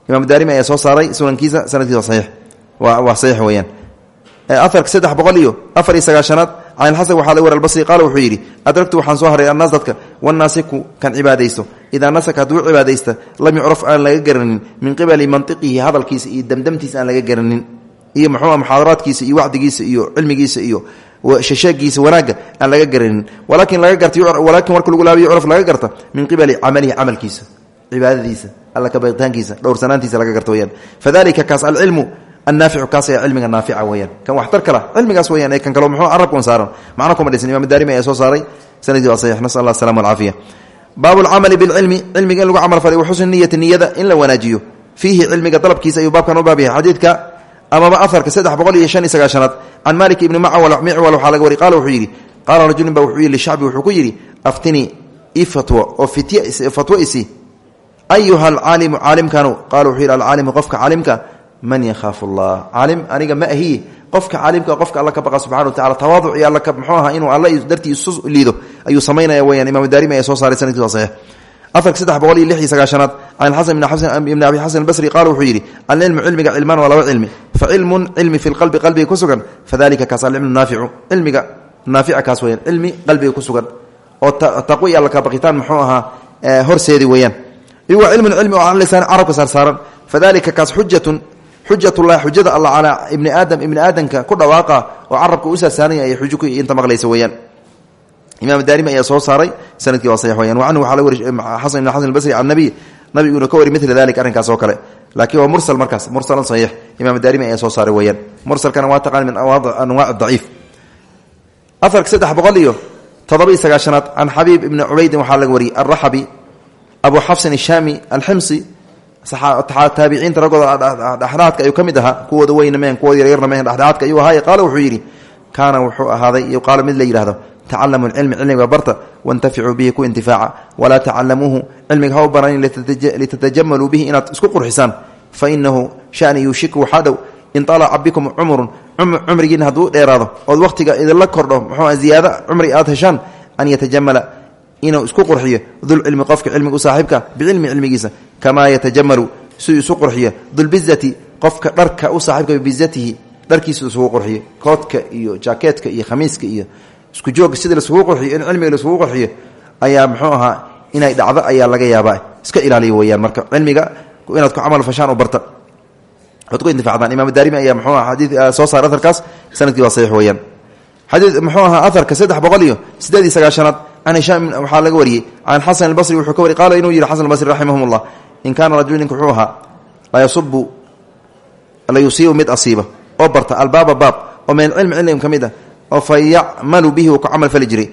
imaam daarimi ayaa soo saaray sunankiisa sanadkiisa saxiix. Waa saxiix weeyaan. Afarka saddex boqol iyo afar iyo sagaashanaad can ilxasan la war albasri qaala wuxuu yidhi adragtu waxaan soo haray annaas dadka wannaasiku kan cibaadaysto idaa nasaka hadduu cibaadaysta lam yucraf aan laga garanin min qibali mantiqihi hadalkiisa iyo damdamtiisa aan laga garanin iyo muxuua muxaadaraadkiisa iyo wacdigiisa iyo cilmigiisa iyo shasheegiisa wanaagga aan laga garanin walaakin laga garta walaakin warka lagu laabiyo curaf laga garta min qibali camalihi camalkiisa cibaadadiisa alla kabaqitaankiisa dhowrsanaantiisa laga garta weyaan. Fadalika kaas alcilmu annaaficu kaas ayaa cilmiga naafica weyaan. Kan waxtar kala cilmigaas weyaan ee kan kalo muxuu carabkun saaran. Macno kuma dhisin imam daarimi ayaa soo saaray. Sanadii waa saxiix nasal allah asalama alcaafiya baabu lcamali bilcilmi cilmiga in lagu camal falay waxusni niyati niyada in la wanaajiyo. Fiihi cilmiga dalabkiisa ayuu baabkan u baab yahay xadiidka amaba afarka saddex boqol iyo shan iyo sagaashanaad can malik ibni macwal micwal waxaa laga wari qala wuxuu yidhi qaala rajulin ba wuxuu yidhi lishacbi wuxuu ku yidhi aftinii i fatwo oo fatwo isi ayuha alcaalimu caalimkanu qala wuxuu yidhi alcaalimu qofka caalimka man yakhaafu allah caalim aniga ma ahiye qofka caalimka qofka alla ka baqa subxana wa tacala tawaaduc iyo alla muxuu ahaa inuu alla dartii isu liido ayuu samaynaya weyaan imam daarimi ayaa soo saaray sanadkiis waa saxiix afarka saddex boqol iyo lix iyo sagaashanaad can xasan ibni abi xasan albasri qaala wuxuu yidhi alcilmu cilmiga cilmaan waa laba cilmi fa cilmun cilmi fi lqalbi qalbiga ku sugan fadalika kaas alcilmu naaficu cilmiga naafica kaas weyaan cilmi qalbiga ku sugan oo taqwi alla ka baqitaan muxuu ahaa horseedi weeyaan waa cilmun cilmi oo cala lisaan carabka saarsaaran fadalika kaas xujatun xujatullah xujada alla calaa ibni aadam ibni aadamka ku dhawaaqa oo carabka u saarsaanaya ay xujo ku inta maqlaysa weeyaan. Imaam daarimi ayaa soo saaray sannadkii waa saxiix weyaan wacanhu waxaa la wari xasan ibn xasan albasri can nabiy nabiguna ka wari mila dalika arrinkaas oo kale. Laakiin waa mursal markaas mursalan saxiix. Imaam daarimi ayaa soo saaray weeyaan. Mursalkana waa taqaan min anwaac daciif. Afarka saddex boqol iyo toddoba iyo sagaashanaad can xabiib ibni cubaydin waxaa laga wariyey alraxabi abu xafsin ishaami alximsi taabiciinta raggooda dhexdhexaadka ayuu ka mid ahaa kuwooda weyna meen kuwooda yaryarna meen dhexdhexaadka ayuu ahaaye qaala wuxuu yidhi kaana wuxuu ahaaday iyo qaala mid la yidhahdo tacalamu lcilmi cilmiga barta waintaficuu bihi ku intifaaca walaa tacalamuuhu cilmiga ha u baranin litatajamaluu bihi inaad isku qurxisaan fa inahu shani yuushiku waxaa in alaca bikum cumrun cumrigiina hadduu dheeraado ood wakhtiga idinla kordho muxuu ziyaado cumri aad heshaan an yatajamala inuu isku qurxiyo dulcilmi qofka cilmiga u saaxiibka bicilmi cilmigiisa kamaa yatajamalu siduu isu qurxiyo dulbizati qofka dharka u saaxiibka bizatihi dharkiisu isugu qurxiyo koodka iyo jaakeetka iyo khamiiska iyo isku joogga sidii laisugu qurxiyo in cilmiga laisugu qurxiyo ayaa muxuu ahaa inay dhacdo ayaa laga yaabaa. Iska ilaaliya weyaan marka cilmiga inaad ku camal fashaan oo barta. Oad ku intifacdaan imaam daarimi ayaa muxuu aha xadii soo saara aharkaas sannadkii waa saxiix weyaan xadii muxuu ahaa aharka saddex iyo siddeed iyo can hishaam waxaa laga wariyey can xasan albasri wuxuu ka wari qaala inuu yihi xasan albasri raximahum llah in kaana rajul nink wuxuu la yasubu la yusiibu mid asiiba oo barta albaaba baab oo min cilmi cilmigam ka oo fa bihi uu ku camal fali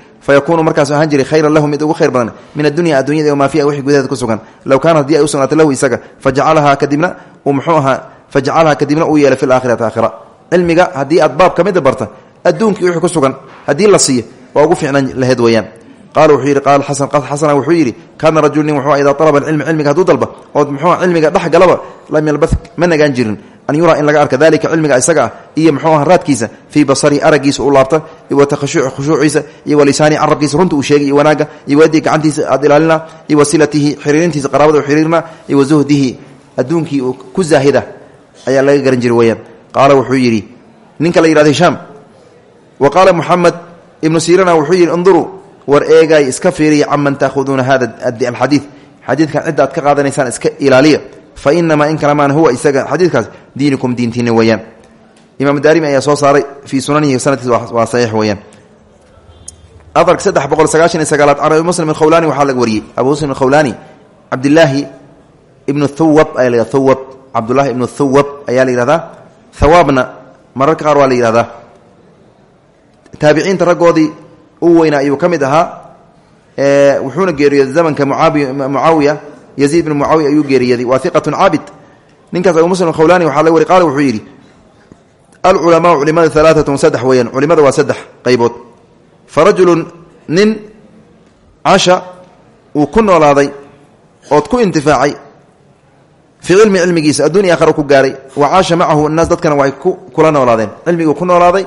markaas ahaan jiray khayran lahu mid ugu khayr badan min addunya addunyada o maa fiiha wixii gudaheeda ku sugan low kaana haddii ay u lahu isaga fajacalahaa kadibna uu muxuu ahaa fajacalahaa kadibna uu yeelay fi laakhirati aakhira cilmiga haddii aad baab ka mida barta ku sugan haddii la siiyo waa ugu fiicnaan laheyd weeyaan qaala wuxuu yidhi qaala xasan xasana wuxuu yidhi kaana rajul nin wuxuu idaa alaba alcilmi cilmiga hadduu dalba ood muxuu cilmiga dhex galaba lam yalbath ma nagaan jirin. An yuraa in laga arka dalika cilmiga isaga ah iyo muxuu aha raadkiisa fii basarihi araggiisa uu laabta iyo wa khushuuciisa iyo wa lisaanii carabkiisa runta uu sheegay iyo wanaagga iyo waadii gacantiisa aad ilaalina iyo wa silatihi xiriirintiisa qaraabada u xiriirina iyo wa zuhdihi adduunkii uu ku zaahida ayaa laga garan jiray weyaan qaala wuxuu yidhi ninka la yihahdo hishaam. Wa qaala muxamed ibnu sirina wuxuu yidhi induruu war eegay iska fiiriya caman taakhuduuna hada alxadiid xadiidkan cidda aad ka qaadanaysaan iska ilaaliya. Fa inamaa in kalamaan huwa isaga xadiidkaas diinikum diintiina weeyaan. Imaam daarimi ayaa soo saaray fii sunanihi sanadkiis waa saxiix weeyaan. Afarka saddex boqol sagaashan iyo sagaalaad can abi muslim khawlaani waxaa laga wariyey. Abu muslim khawlaani cabdilaahi ibnu thuwab ayaa la thuwab cabdullaahi ibnu thuwab ayaa la yihahdaa thawaabna mararka qaar waa la yihahdaa taabiciinta raggoodii u weynaa ayuu ka mid ahaa wuxuuna geeriyooday zamanka mucaawiya yaziid bn mucaawiya ayuu geeriyaday waa iqatun caabid. Ninkaas muslim khawlaani waxaa laga wari wuxuu yidhi alculamaau culimada alaaatun saddex weeyaan culimada waa saddex qaybood. Fa rajulun nin casha uu ku noolaaday ood ku intifaacay fii cilmi cilmigiisa adduunya akhara ku gaaray wa caasha macahu naas dadkana way kula noolaadeen. Cilmiguu ku noolaaday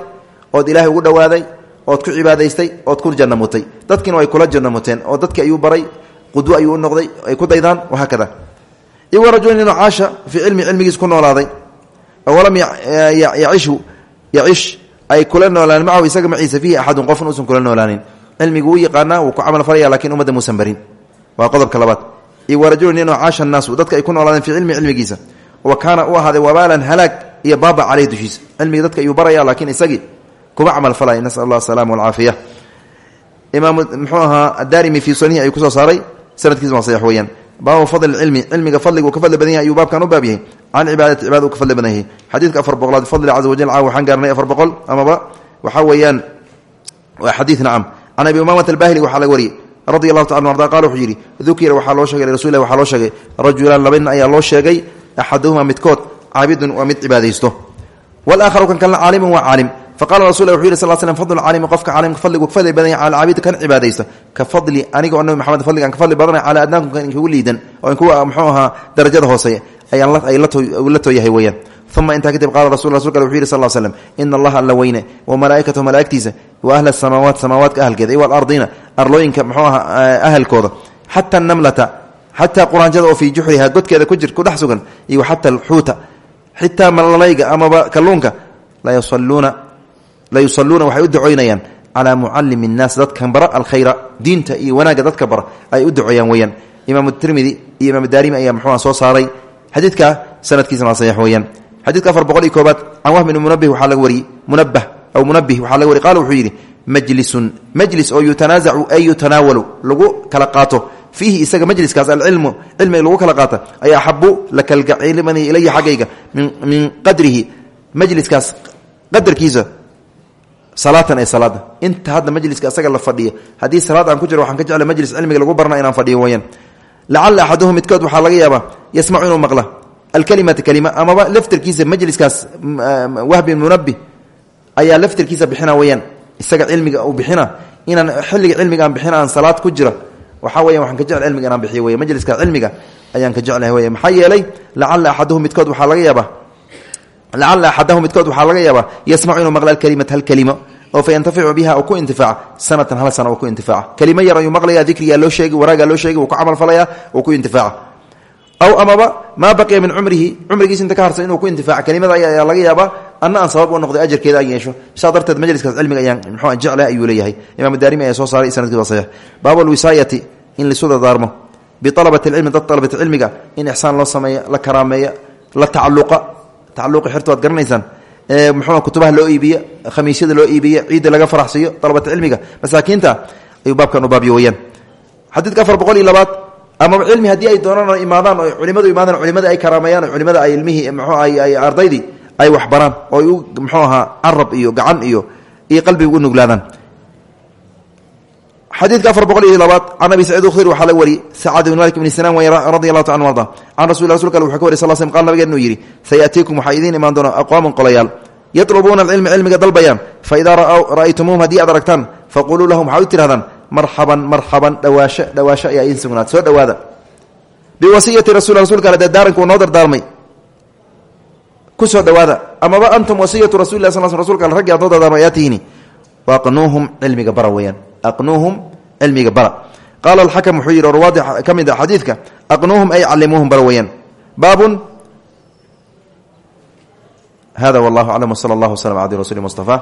ood ilaahay ugu dhowaaday ood ku cibaadaystay ood ku janamutay dadkiina way kula janamuteen oo dadki ayuu baray qudwo ayuu u noqday ay ku daydaan wahaakada iyo wa rajulin inuu caasha fii cilmi cilmigiisa ku noolaaday. Walam yacishu yacish ay kula noolaan macahu isaga maciisa fiihi axadun qofn uusan kula noolaanin. Cilmigu wuu yaqaanaa wuu ku camal falaya lakiin ummadda muusan waa qodobka labaad. Iyo wa rajulin inuu caasha naasu dadka ay ku noolaadeen fii cilmi cilmigiisa. Wa u ahaaday wabaalan halaag iyo baaba caleyh dushiisa. Cilmigi dadka ayuu baraya laakiin isagii kuma camal falay nasal allah asalama walcaafiya imaam muxuu ahaa adaarimi fii sunihi ayuu ku soo saaray. Sanadkiisa waa saxiix weeyaan. Baabu fadli cilmi cilmiga fadliga uu ka fadli badan yahay ayuu baabkan u baab yahay. Can cibaadati cibaada uu ka fadli badan yahay. Xadiidka afar boqolaad fadli caza wajal caaw waxaan gaarnay afar boqol amaba waxaa weeyaan waa xadiid nacam. Can abi umaamata albahili waxaa laga wariyey radi allahu taala arda qala wuxuu yidhi dukira waxaa loo shegay rasulilah waxaa loo sheegay rajulaan laba nin ayaa loo sheegay axaduhuma midkood caabidun waa mid cibaadaysto. Walaakharu kan kalena caalimun waa caalim faqala rasul wuxu yiri sal slm fadlu caalimi qofka caalimka fadligu fadli badan yahy cala caabidi kan cibaadaysta ka fadli aniga oo nabi maxamed fadligan ka fadli badanay cala adnaakum kan inkugu liidan oo inkuwa muxuu ahaa darajada hooseeya ayay la tooyahay weyaan uma intaa kadib qaala rasul rasulka wuxu yiri sal l slm ina allaha alla weyne wa malaa'ikatahu malaa'igtiisa wa ahla samaawaat samaawaadka ahalkeeda iyo walardiina arlooyinka muxuu ahaa ahalkooda xata namlata xataa quraanjada oo fii juxriha godkeeda kujir ku dhex sugan iyo xata alxuuta xitaa malalayga amaba kalluunka la yusaluuna la yusaluuna waxay u ducoynayaan calaa mucalimi nnaas dadkan bara alkhayra diinta iyo wanaagga dadka bara ay u duceeyaan weyaan imaam tirmidi iyo imaam daarimi ayaa muxuua soo saaray xadiidka sanadkiisana saxiix weyaan xadidka afar boqol iyo koobaad can wahb bn munabih waxaa laga wariyey munabah aw munabih waxaa laga wariy qala wuxuu yidhi majlisun majlis oo yutanaasacu ay yutanaawalu lagu kala qaato. Fiihi isaga majliskaas alcilmu cilmiga lagu kala qaata ay axabu la kalgacilmani ilaya xaggayga min qadrihi. Majliskaas qadarkiisa salaatan ay salaada inta hadda majliska asaga la fadhiyo. Haddii salaad aan ku jiro waxaan ka jecla majlis cilmiga lagu barna inaan fadhiyo weyaan lacala axaduhum midkood waxaa laga yaabaa yasmacu inuu maqla. Alkalimata kalima amaba laftirkiisa majliskaas wahbi munabi ayaa laftirkiisa bixina weyaan isaga cilmiga uu bixina inaan xilliga cilmiga aan bixina aan salaad ku jira waxaa weya waxaan ka jecla cilmiga inaan bixiyo wey majliska cilmiga ayaan ka jeclahay wey maxaa yeelay lacala axaduhum midkood waxaa laga yaabaa lacala axadahu midkood waxaa laga yaabaa yasmacu inuu maqla alkalimata hal kelima oo fa yantaficu biha u ku intifaaca sanatan hal sana uu ku intifaaca kelimo yar ayuu maqlaya dikrigaa loo sheegi waraagaa loo sheegi uu ku camal falaya uu ku intifaaca aw amaba maa baqiya min cumrihi cumrigiisa inta ka harsan inuu ku intifaaca kelimada ayaa laga yaabaa anna aan sabab u noqday ajarkeeda aan yeesho saa darteed majliskaas cilmiga ayaan mxuu jecleh ayuu leeyahay imaam daarimi ayaa soo saaray sanadkiis waa saxiix baabu alwisaayati in lisu dardaarmo bialabati alcilmi dad alabati cilmiga in ixsaan loo sameeya la karaameeya la tacaluqa tacaluqi xirta waad garanaysaan. Muxuu kutubaha loo iibiye khamiisyada loo iibiye ciidda laga faraxsiiyo dalabata cilmiga. Masaakiinta ayuu baabkan u baabyo weyaan. Xadiidka afar boqol iyo labaad amaba cilmi haddii ay doonaan oo imaadaan oo culimadu imaadaan culimada ay karaameeyaan oo culimada ay ilmihii mxuu ay ardaydii ay waxbaraan oo ay u carab iyo gacan iyo iyo qalbiga u nuglaadaan xadiidka afar boqol iyo labaad can abi saciid khudri waxaa laga wariyey sacad bn malik bn sinaan radi allahu ta an arda can rasul rasulka wuxuu ka wary sal sl qal nabigeen inuu yidhi sayatiikum waxaa idiin imaan doona aqwaamun qolayaal yatlubuuna alcilma cilmiga dalbayaan. Fa idaa ra'aytumuuhum haddii aad aragtaan faquluu lahum waxaad u tirahdaan marxaban marxaban dhawaasho dhawaasho ayaa iin sugnaad. Soo dhawaada biwasiyati rasul rasulka ale dee daaranku uu noo dardaarmay. Kusoo dhawaada amaba antum wasiyatu rasuli lah sal rasulka weeyaan aqnuuhum cilmiga bara qaala alxakam wuxuu yidhi ruwaadi ka mid a xadiidka aqnuuhum ay callimuuhum bara weeyaan baabun hada wallahu aclam wsala allah wslm ala rasuuli mustafa